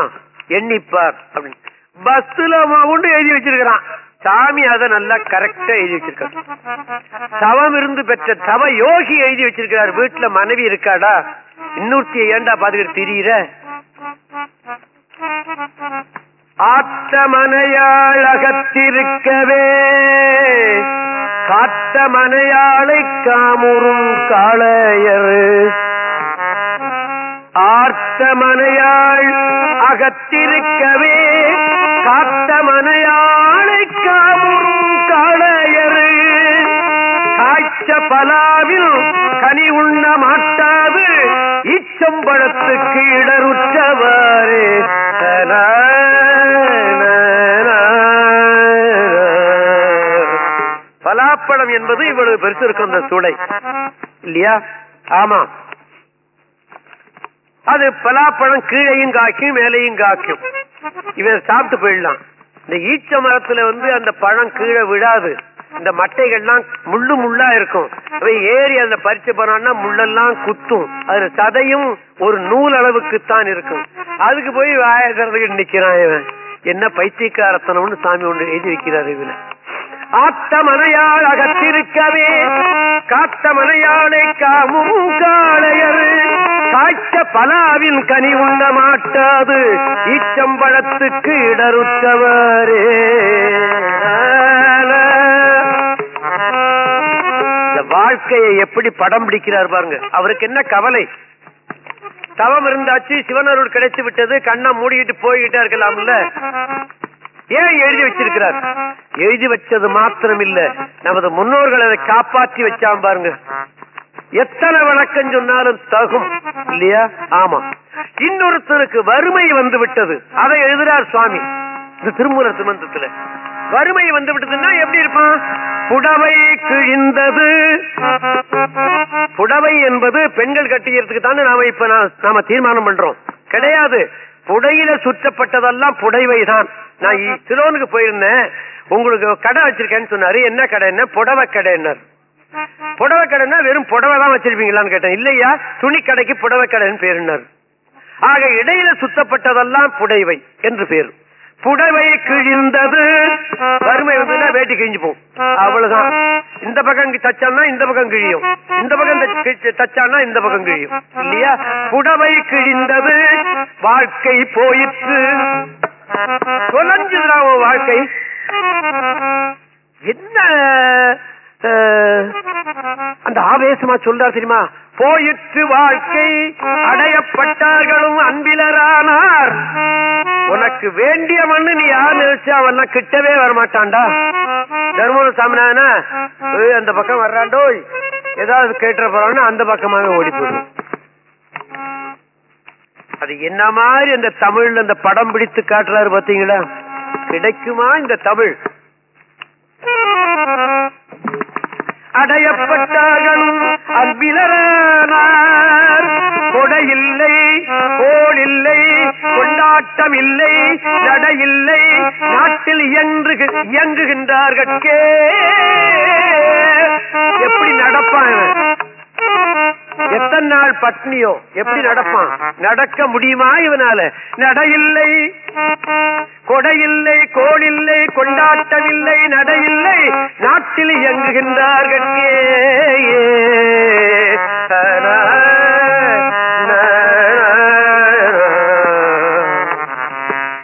Speaker 1: எண்ணிப்பார் அப்படின்னு. பஸ்ல உண்டு எழுதி வச்சிருக்கிறான். சாமி அதை நல்லா கரெக்டா எழுதி வச்சிருக்காரு தவம் இருந்து பெற்ற தவ யோகி எழுதி வச்சிருக்கிறார். வீட்டுல மனைவி இருக்காடா? இன்னொருத்திய ஏண்டா பாத்துக்கிட்டு திரியிற? ஆத்தமனையாழகத்திருக்கவே காத்த மனையாளை காமுறும் காளையர். ஆர்த்த மனையாள் அகத்திருக்கவே. காத்த மனையாளை காமுறும் காளையர். காய்ச்ச பலாவில் கனி உண்ண மாட்டாது. இச்சம்பழத்துக்கு இடருற்றவாறு பலாப்பழம் என்பது இவ்வளவு பெருசு இருக்கும் அந்த சூளை. இல்லையா? ஆமா. அது பலாப்பழம் கீழையும் காய்க்கும் மேலையும் காய்க்கும். இவன் சாப்பிட்டு போயிடலாம். இந்த ஈச்ச மரத்துல வந்து அந்த பழம் கீழே விழாது. இந்த மட்டைகள்லாம் முள்ளு முள்ளா இருக்கும். ஏறி அந்த பறிச்சு போனான்னா முள்ளெல்லாம் குத்தும். அதுல சதையும் ஒரு நூல் அளவுக்குத்தான் இருக்கும். அதுக்கு போய் வாயகிறதுக்கு நிக்கிறான் இவன். என்ன பைத்தியக்காரத்தனம்னு சாமி ஒன்று எழுதி வைக்கிறார் இதுல ஆத்தமனையாள் அகத்திருக்கவே காத்தமனையாளை காமும் காளையர். காய்ச்ச பலாவின் கனி உண்ண மாட்டாது ஈச்சம்பழத்துக்கு இடருற்றவரே வாழ்க்கையை எப்படி படம் பிடிக்கிறார் பாருங்க. அவருக்கு என்ன கவலை? தவம் இருந்தாச்சு சிவனருள் கிடைத்து விட்டது கண்ணை மூடிட்டு போய்கிட்டா இருக்கலாம்ல. ஏன் எழுதி வச்சிருக்கிறார்? எழுதி வச்சது மாத்திரம் இல்ல நமது முன்னோர்கள் அதை காப்பாற்றி வச்சாம் பாருங்க. எத்தனை வழக்கம் சொன்னாலும் தகும். இல்லையா? ஆமா. இன்னொருத்தருக்கு வறுமை வந்து விட்டது அதை எழுதுறார் சுவாமி. இந்த திருமூல சிமந்தத்துல வறுமை வந்து விட்டதுன்னா எப்படி இருப்பான்? புடவை கிழிந்தது. புடவை என்பது பெண்கள் கட்டிக்கிறதுக்கு தானே நாம இப்ப நாம தீர்மானம் பண்றோம். கிடையாது. புடையில சுற்றப்பட்டதெல்லாம் புடைவை தான் நான் சிலோனுக்கு போயிருந்தேன். உங்களுக்கு கடை வச்சிருக்கேன்னு சொன்னாரு. என்ன கடைன்னா புடவை கடைன்னார் புடவை கடைன்னா வெறும் புடவை தான் வச்சிருப்பீங்களான்னு கேட்டேன். இல்லையா? துணி கடைக்கு புடவை கடைன்னு பேருனார் ஆக இடையில சுத்தப்பட்டதெல்லாம் புடைவை என்று பேர். புடவை கிழிந்தது. வறுமை வந்து வேட்டி கிழிஞ்சு போகும் அவ்வளவுதான். இந்த பக்கம் தச்சான்னா இந்த பக்கம் கிழியும். இந்த பக்கம் தச்சான்னா இந்த பக்கம் கிழியும். இல்லையா? புடவை கிழிந்தது. வாழ்க்கை போயிற்று. தொலைஞ்சுதான் வாழ்க்கை. என்ன அந்த ஆவேசமா சொல்றார் தெரியுமா? போயிற்று வாழ்க்கை அடையப்பட்டார்களும் அன்பிலரானார். உனக்கு வேண்டிய மண்ணு நீ யார் நினைச்சு அவன் கிட்டவே வரமாட்டான்டா. தர்மபுர சாமினா அந்த பக்கம் வர்றாண்டோ ஏதாவது கேட்டுற போறான்னு அந்த பக்கமாக ஓடி போயிடும் அது என்ன மாதிரி அந்த தமிழ்ல அந்த படம் பிடித்து காட்டுறாரு பாத்தீங்களா கிடைக்குமா இந்த தமிழ்? அடையப்பட்டார்களும் அன்பிலரானார் கொடையில்லை கோடில்லை கொண்டாட்டம் இல்லை நடையில்லை நாட்டில் இயங்கு இயங்குகின்றார்கள் எப்படி நடப்பான் எத்தனை நாள் பட்னியோ எப்படி நடப்பான்? நடக்க முடியுமா இவனால? நடையில்லை. கொடையில்லை கோளில்லை கொண்டாட்டமில்லை நடையில்லை. நாட்டில் இயங்குகின்றார்கள்.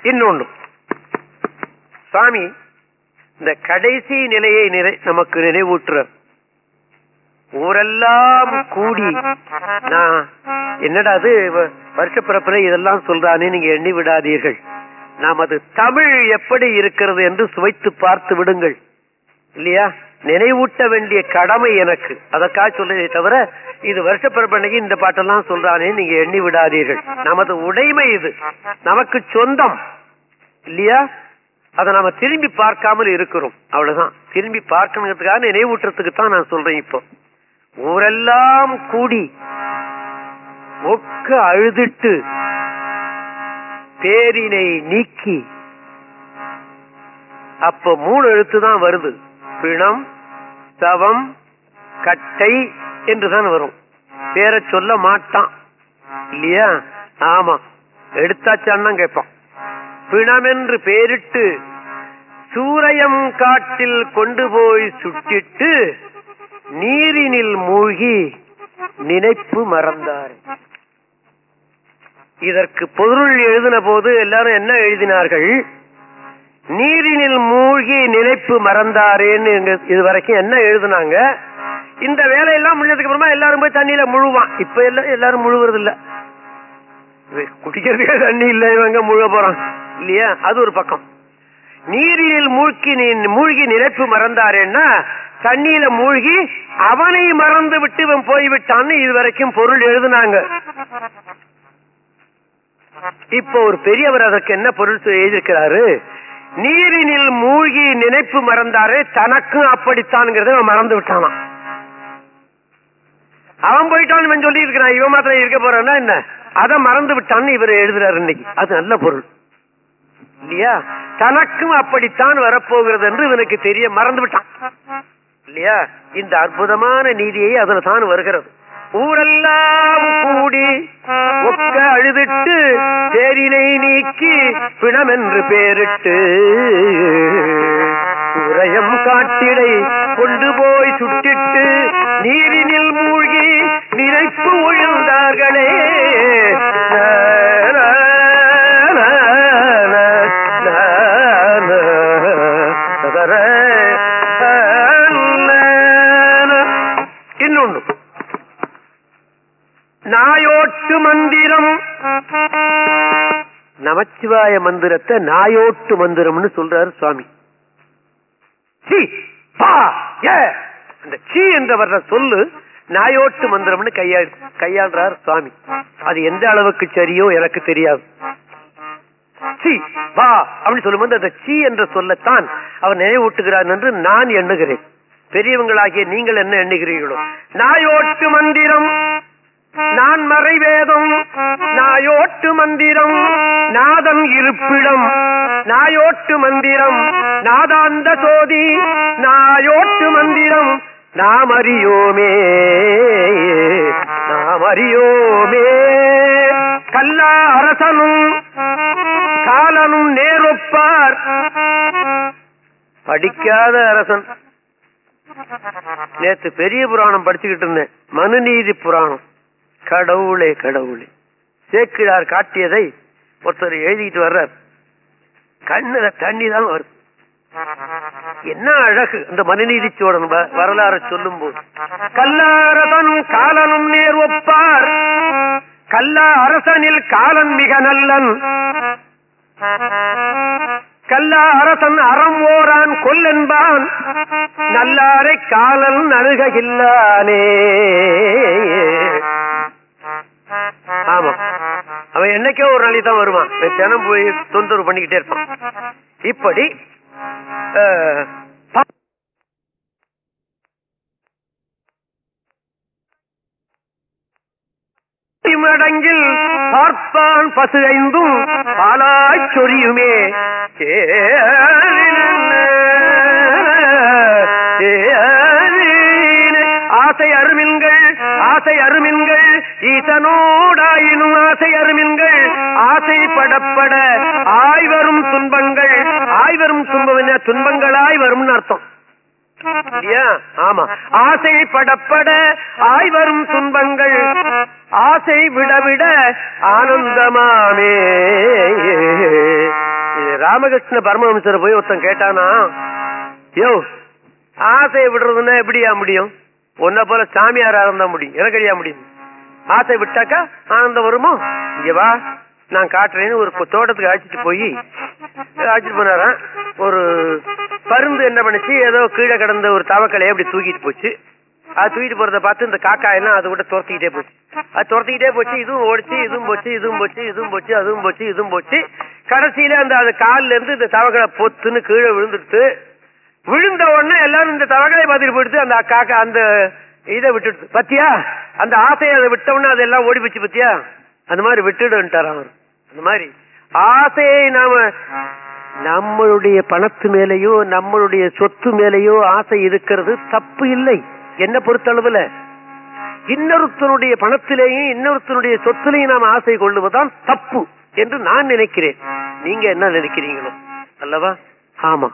Speaker 1: இன்னொன்னு. சாமி இந்த கடைசி நிலையை நிறை நமக்கு நினைவூட்டுற ஊரெல்லாம் கூடி. நான் என்னடா அது? வருஷ பிறப்புல இதெல்லாம் சொல்றானே நீங்க எண்ணி விடாதீர்கள். நமது தமிழ் எப்படி இருக்கிறது என்று சுவைத்து பார்த்து விடுங்கள். இல்லையா? நினைவூட்ட வேண்டிய கடமை எனக்கு. அதற்காக சொல்றதே தவிர இது வருஷ பிறப்பன்னைக்கு இந்த பாட்டெல்லாம் சொல்றானே நீங்க எண்ணி விடாதீர்கள். நமது உடைமை இது. நமக்கு சொந்தம். இல்லையா? அதை நாம திரும்பி பார்க்காமல் இருக்கிறோம். அவ்வளவுதான். திரும்பி பார்க்கணுங்கிறதுக்காக நினைவூட்டுறதுக்கு தான் நான் சொல்றேன் இப்போ. ஊரெல்லாம் கூடி ஒக்க அழுதிட்டு பேரினை நீக்கி அப்ப மூணு எழுத்து தான் வருது. பிணம் தவம் கட்டை என்றுதான் வரும். பேரை சொல்ல மாட்டான். இல்லையா? ஆமா. எடுத்தாச்சான்னா கேட்பான். பிணம் என்று பேரிட்டு சூரையம் காட்டில் கொண்டு போய் சுட்டிட்டு நீரினில் மூழ்கி நினைப்பு மறந்தார். இதற்கு பொருள் எழுதின போது எல்லாரும் என்ன எழுதினார்கள்? நீரினில் மூழ்கி நினைப்பு மறந்தாரேன்னு இது வரைக்கும் என்ன எழுதினாங்க? இந்த வேலையெல்லாம் முடிஞ்சதுக்கு அப்புறமா எல்லாரும் போய் தண்ணியில முழுவான். இப்ப எல்லாம் எல்லாரும் முழுவது இல்ல குடிக்கிறதுக்கே தண்ணி இல்ல இவங்க முழுக போறான்? இல்லையா? அது ஒரு பக்கம். நீரினில் மூழ்கி மூழ்கி நினைப்பு மறந்தாரேன்னா தண்ணியில மூழ்கி அவனை மறந்து விட்டு இவன் போய்விட்டான்னு இது வரைக்கும் பொருள் எழுதுனாங்க. இப்போ ஒரு பெரியவர் அதற்கு என்ன பொருள் எழுதியிருக்கிறாரு? நீரினில் மூழ்கி நினைப்பு மறந்தாரு தனக்கும் அப்படித்தான்ங்கிறத அவன் மறந்து விட்டானா அவன் போயிட்டான் சொல்லி இருக்கிறான் இவன் மாத்திரம் இருக்க போறான்னா என்ன? அதை மறந்து விட்டான்னு இவர் எழுதுறாரு இன்னைக்கு. அது நல்ல பொருள். இல்லையா? தனக்கும் அப்படித்தான் வரப்போகிறது என்று இவனுக்கு தெரிய மறந்து விட்டான். இல்லையா? இந்த அற்புதமான நீதியை அதுல தான் வருகிறது. ஊரெல்லாம் கூடி ஒக்க அழுதிட்டு தேரினை நீக்கி பிணம் என்று பேரிட்டு உரையம் காட்டிடை கொண்டு போய் சுட்டிட்டு நீரினில் மூழ்கி நினைப்பு ஒழுந்தார்களே நாயோட்டு மந்திரம். நமச்சிவாய மந்திரத்தை நாயோட்டு மந்திரம்னு சொல்றாரு சுவாமி. அந்த சி என்ற வர்ற சொல்லு நாயோட்டு மந்திரம்னு கையா கையாள்றார் சுவாமி. அது எந்த அளவுக்கு சரியோ எனக்கு தெரியாது. சி வா அப்படின்னு சொல்லும்போது அந்த சி என்ற சொல்லத்தான் அவர் நினைவூட்டுகிறார் என்று நான் எண்ணுகிறேன். பெரியவங்களாகிய நீங்கள் என்ன எண்ணுகிறீர்களோ. நாயோட்டு மந்திரம். நான் மறைவேதம் நாயோட்டு மந்திரம் நாதம் இருப்பிடம் நாயோட்டு மந்திரம் நாதாந்த சோதி நாயோட்டு மந்திரம். நாம் அறியோமே நாம் அறியோமே. கல்லா அரசனும் காலனும் நேரொப்பார். படிக்காத அரசன். நேத்து பெரிய புராணம் படிச்சுக்கிட்டு இருந்தேன். மனுநீதி புராணம். கடவுளே கடவுளே. சேக்கிழார் காட்டியதை ஒருத்தர் எழுதிட்டு வர்றார். கண்ணுல தண்ணி தான் வருது என்ன அழகு. இந்த மனுநீதி சோழன் வ- வரலாறு சொல்லும் போது கல்லாரசனும் காலனும் நேர் ஒப்பார். கல்லா அரசனில் காலன் மிக நல்லன். கல்லா அரசன் அறம் ஓரான் கொல்லென்பான். நல்லாரை காலன் அணுகில்லானே ஆமா. அவன் என்னைக்கோ ஒரு நாளைக்கு தான் வருவான். தினம் போய் தொந்தரவு பண்ணிக்கிட்டே இருப்பான். இப்படி மடங்கில் பார்ப்பான் பசு ஐந்தும் பாலாய் சொரியுமே. ஆசை அருமின்கள் ஆசை அருமின்கள் ஈசனோடாயினும் ஆசை அருமின்கள் ஆசை படப்பட ஆய்வரும் துன்பங்கள் ஆய்வரும் துன்பம் துன்பங்களாய் வரும்னு அர்த்தம். ஆமா. ஆசை படப்பட ஆய்வரும் துன்பங்கள் ஆசை விட விட ஆனந்தமாமே ராமகிருஷ்ண பரமஹம்சர் போய் ஒருத்தன் கேட்டானா யோ ஆசையை விடுறதுன்னா எப்படியா முடியும்? உன்னை போல சாமியாரா இருந்தா முடியும். எனக்கு அறியா முடியும்? ஆசை விட்டாக்கா ஆனந்தம் வருமோ? இங்க வா நான் காட்டுறேன்னு ஒரு தோட்டத்துக்கு அழைச்சிட்டு போய் அழைச்சிட்டு போனாராம். ஒரு பருந்து என்ன பண்ணுச்சு ஏதோ கீழே கிடந்த ஒரு தவக்கலையை அப்படி தூக்கிட்டு போச்சு. அது தூக்கிட்டு போறத பார்த்து இந்த காக்கா எல்லாம் அதை விட துரத்திக்கிட்டே போச்சு. அது துரத்திக்கிட்டே போச்சு இதுவும் ஓடிச்சு இதுவும் போச்சு இதுவும் போச்சு இதுவும் போச்சு அதுவும் போச்சு இதுவும் போச்சு. கடைசியில அந்த அது கால்ல இருந்து இந்த தவக்கலை பொத்துன்னு கீழே விழுந்துட்டு விழுந்த உடனே எல்லாரும் இந்த தவக்கலை பார்த்துட்டு போயிடுது அந்த காக்கா அந்த இதை விட்டுட்டு பத்தியா? அந்த ஆசையை அதை விட்ட அதெல்லாம் ஓடி போச்சு பத்தியா? அந்த மாதிரி விட்டுடுன்ட்டார் அவர். அந்த மாதிரி. ஆசையை நாம நம்மளுடைய பணத்து மேலேயோ நம்மளுடைய சொத்து மேலேயோ ஆசை இருக்கிறது தப்பு இல்லை. என்ன பொறுத்தளவுல. இன்னொருத்தனுடைய பணத்திலேயும் இன்னொருத்தனுடைய சொத்திலையும் நாம் ஆசை கொள்ளுவதுதான் தப்பு என்று நான் நினைக்கிறேன். நீங்க என்ன நினைக்கிறீங்களோ? அல்லவா? ஆமா.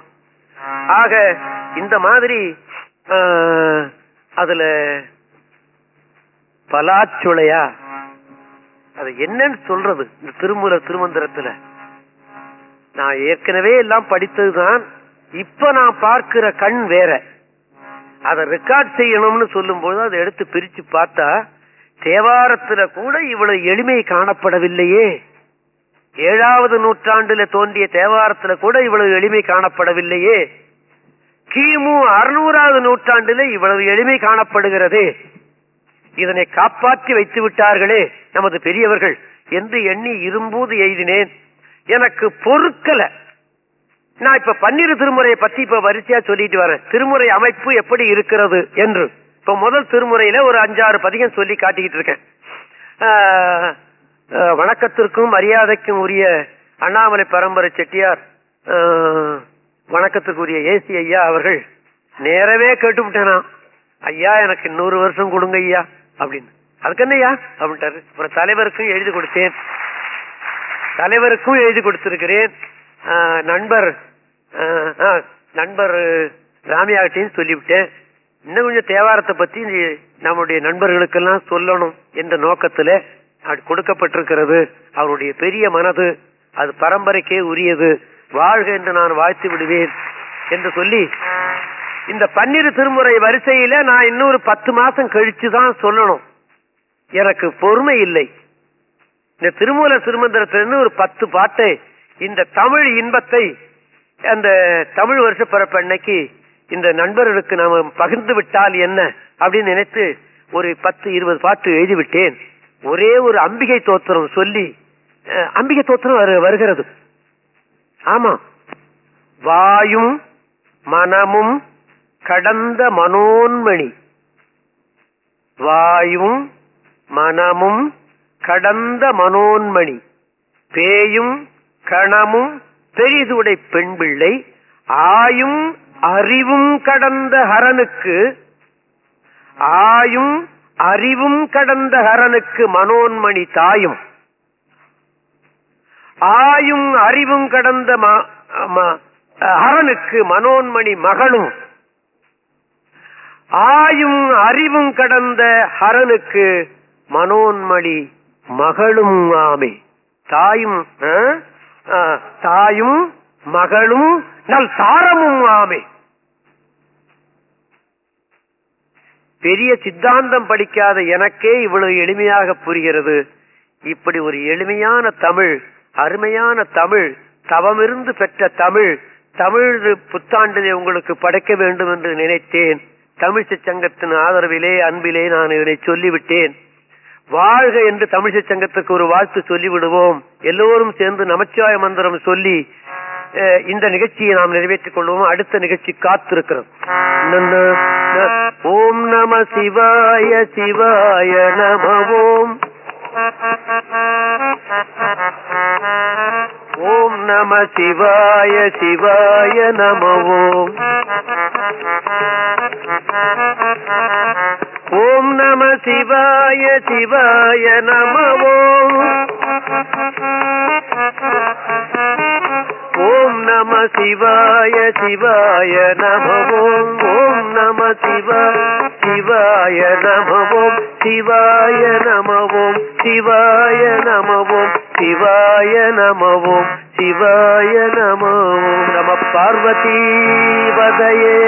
Speaker 1: ஆக இந்த மாதிரி ஆஹ், அதுல பலாச்சுளையா? அது என்னன்னு சொல்றது? இந்த திருமூல திருமந்திரத்துல. நான் ஏற்கனவே எல்லாம் படித்ததுதான். இப்ப நான் பார்க்கிற கண் வேற. அதை ரெக்கார்ட் செய்யணும்னு சொல்லும்போது அதை எடுத்து பிரிச்சு பார்த்தா தேவாரத்துல கூட இவ்வளவு எளிமை காணப்படவில்லையே. ஏழாவது நூற்றாண்டுல தோன்றிய தேவாரத்துல கூட இவ்வளவு எளிமை காணப்படவில்லையே. கிமு அறுநூறாவது நூற்றாண்டிலே இவ்வளவு எளிமை காணப்படுகிறது. இதனை காப்பாற்றி வைத்து விட்டார்களே நமது பெரியவர்கள். என்று எண்ணி இரும்போது எய்தினேன். எனக்கு பொறுக்கல. நான் இப்ப பன்னிரு திருமுறையை பத்தி இப்ப வரிசையா சொல்லிட்டு வரேன். திருமுறை அமைப்பு எப்படி இருக்கிறது என்று. இப்ப முதல் திருமுறையில ஒரு அஞ்சாறு பதிகம் சொல்லி காட்டிக்கிட்டு இருக்கேன். வணக்கத்திற்கும் மரியாதைக்கும் உரிய அண்ணாமலை பரம்பரை செட்டியார். ஆஹ், வணக்கத்துக்குரிய ஏசி ஐயா அவர்கள் நேரவே கேட்டுவிட்டேனா? ஐயா எனக்கு இன்னொரு வருஷம் கொடுங்க ஐயா அப்படின்னு. அதுக்கு என்ன ஐயா அப்படின்ட்டாரு. அப்புறம் தலைவருக்கும் எழுதி கொடுத்தேன். தலைவருக்கும் எழுதி கொடுத்திருக்கிறேன். நண்பர் நண்பர் ராமியாகட்டையும் சொல்லிவிட்டேன். இன்னும் கொஞ்சம் தேவாரத்தை பத்தி நம்முடைய நண்பர்களுக்கெல்லாம் சொல்லணும் என்ற நோக்கத்துல அது கொடுக்கப்பட்டிருக்கிறது. அவருடைய பெரிய மனது அது பரம்பரைக்கே உரியது. வாழ்க என்று நான் வாழ்த்து விடுவேன் என்று சொல்லி இந்த பன்னிரு திருமுறை வரிசையில நான் இன்னொரு பத்து மாசம் கழிச்சு தான் சொல்லணும். எனக்கு பொறுமை இல்லை. இந்த திருமூல திருமந்திரத்திலிருந்து ஒரு பத்து பாட்டு இந்த தமிழ் இன்பத்தை அந்த தமிழ் வருஷ பிறப்பு அன்னைக்கு இந்த நண்பர்களுக்கு நாம பகிர்ந்து விட்டால் என்ன அப்படின்னு நினைத்து ஒரு பத்து இருபது பாட்டு எழுதி விட்டேன். ஒரே ஒரு அம்பிகை தோத்திரம் சொல்லி அம்பிகை தோத்திரம் வரு- வருகிறது. ஆமா. வாயும் மனமும் கடந்த மனோன்மணி. வாயும் மனமும் கடந்த மனோன்மணி. பேயும் கணமும் பெரிதுடை பெண் பிள்ளை ஆயும் அறிவும் கடந்த ஹரனுக்கு ஆயும் அறிவும் கடந்த ஹரனுக்கு மனோன்மணி தாயும். ஆயும் அறிவும் கடந்த ம- மனோன்மணி மகளும். ஆயும் அறிவும் கடந்த ஹரனுக்கு மனோன்மணி மகளும் ஆமே. தாயும் தாயும் மகளும் நல் தாரமும் ஆமே. பெரிய சித்தாந்தம் படிக்காத எனக்கே இவ்வளவு எளிமையாக புரிகிறது. இப்படி ஒரு எளிமையான தமிழ் அருமையான தமிழ் தவமிருந்து பெற்ற தமிழ் தமிழ் புத்தாண்டிலே உங்களுக்கு படைக்க வேண்டும் என்று நினைத்தேன். தமிழ்ச்சி சங்கத்தின் ஆதரவிலே அன்பிலே நான் இதனை சொல்லிவிட்டேன். வாழ்க என்று தமிழ்ச்சி சங்கத்துக்கு ஒரு வாழ்த்து சொல்லிவிடுவோம். எல்லோரும் சேர்ந்து நமச்சிவாய மந்திரம் சொல்லி இந்த நிகழ்ச்சியை நாம் நிறைவேற்றிக் கொள்வோம். அடுத்த நிகழ்ச்சி காத்திருக்கிறோம். ஓம் நம சிவாய சிவாய நம. ஓம். ஓம் நம சிவாய சிவாய நம ஓம் நம சிவாய சிவாய நம ஓம் நம சிவாய சிவாய நமவோம் ஓம் நம சிவா சிவாய நமவோம் சிவாய நமவோம் சிவாய நமவோம் சிவாய நமவோம் சிவாய நம நம பார்வதி வதையே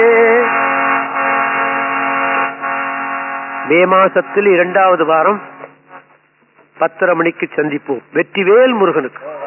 Speaker 1: மே மாசத்தில் இரண்டாவது வாரம் பத்தரை மணிக்கு சந்திப்போம். வெற்றிவேல் முருகனுக்கு.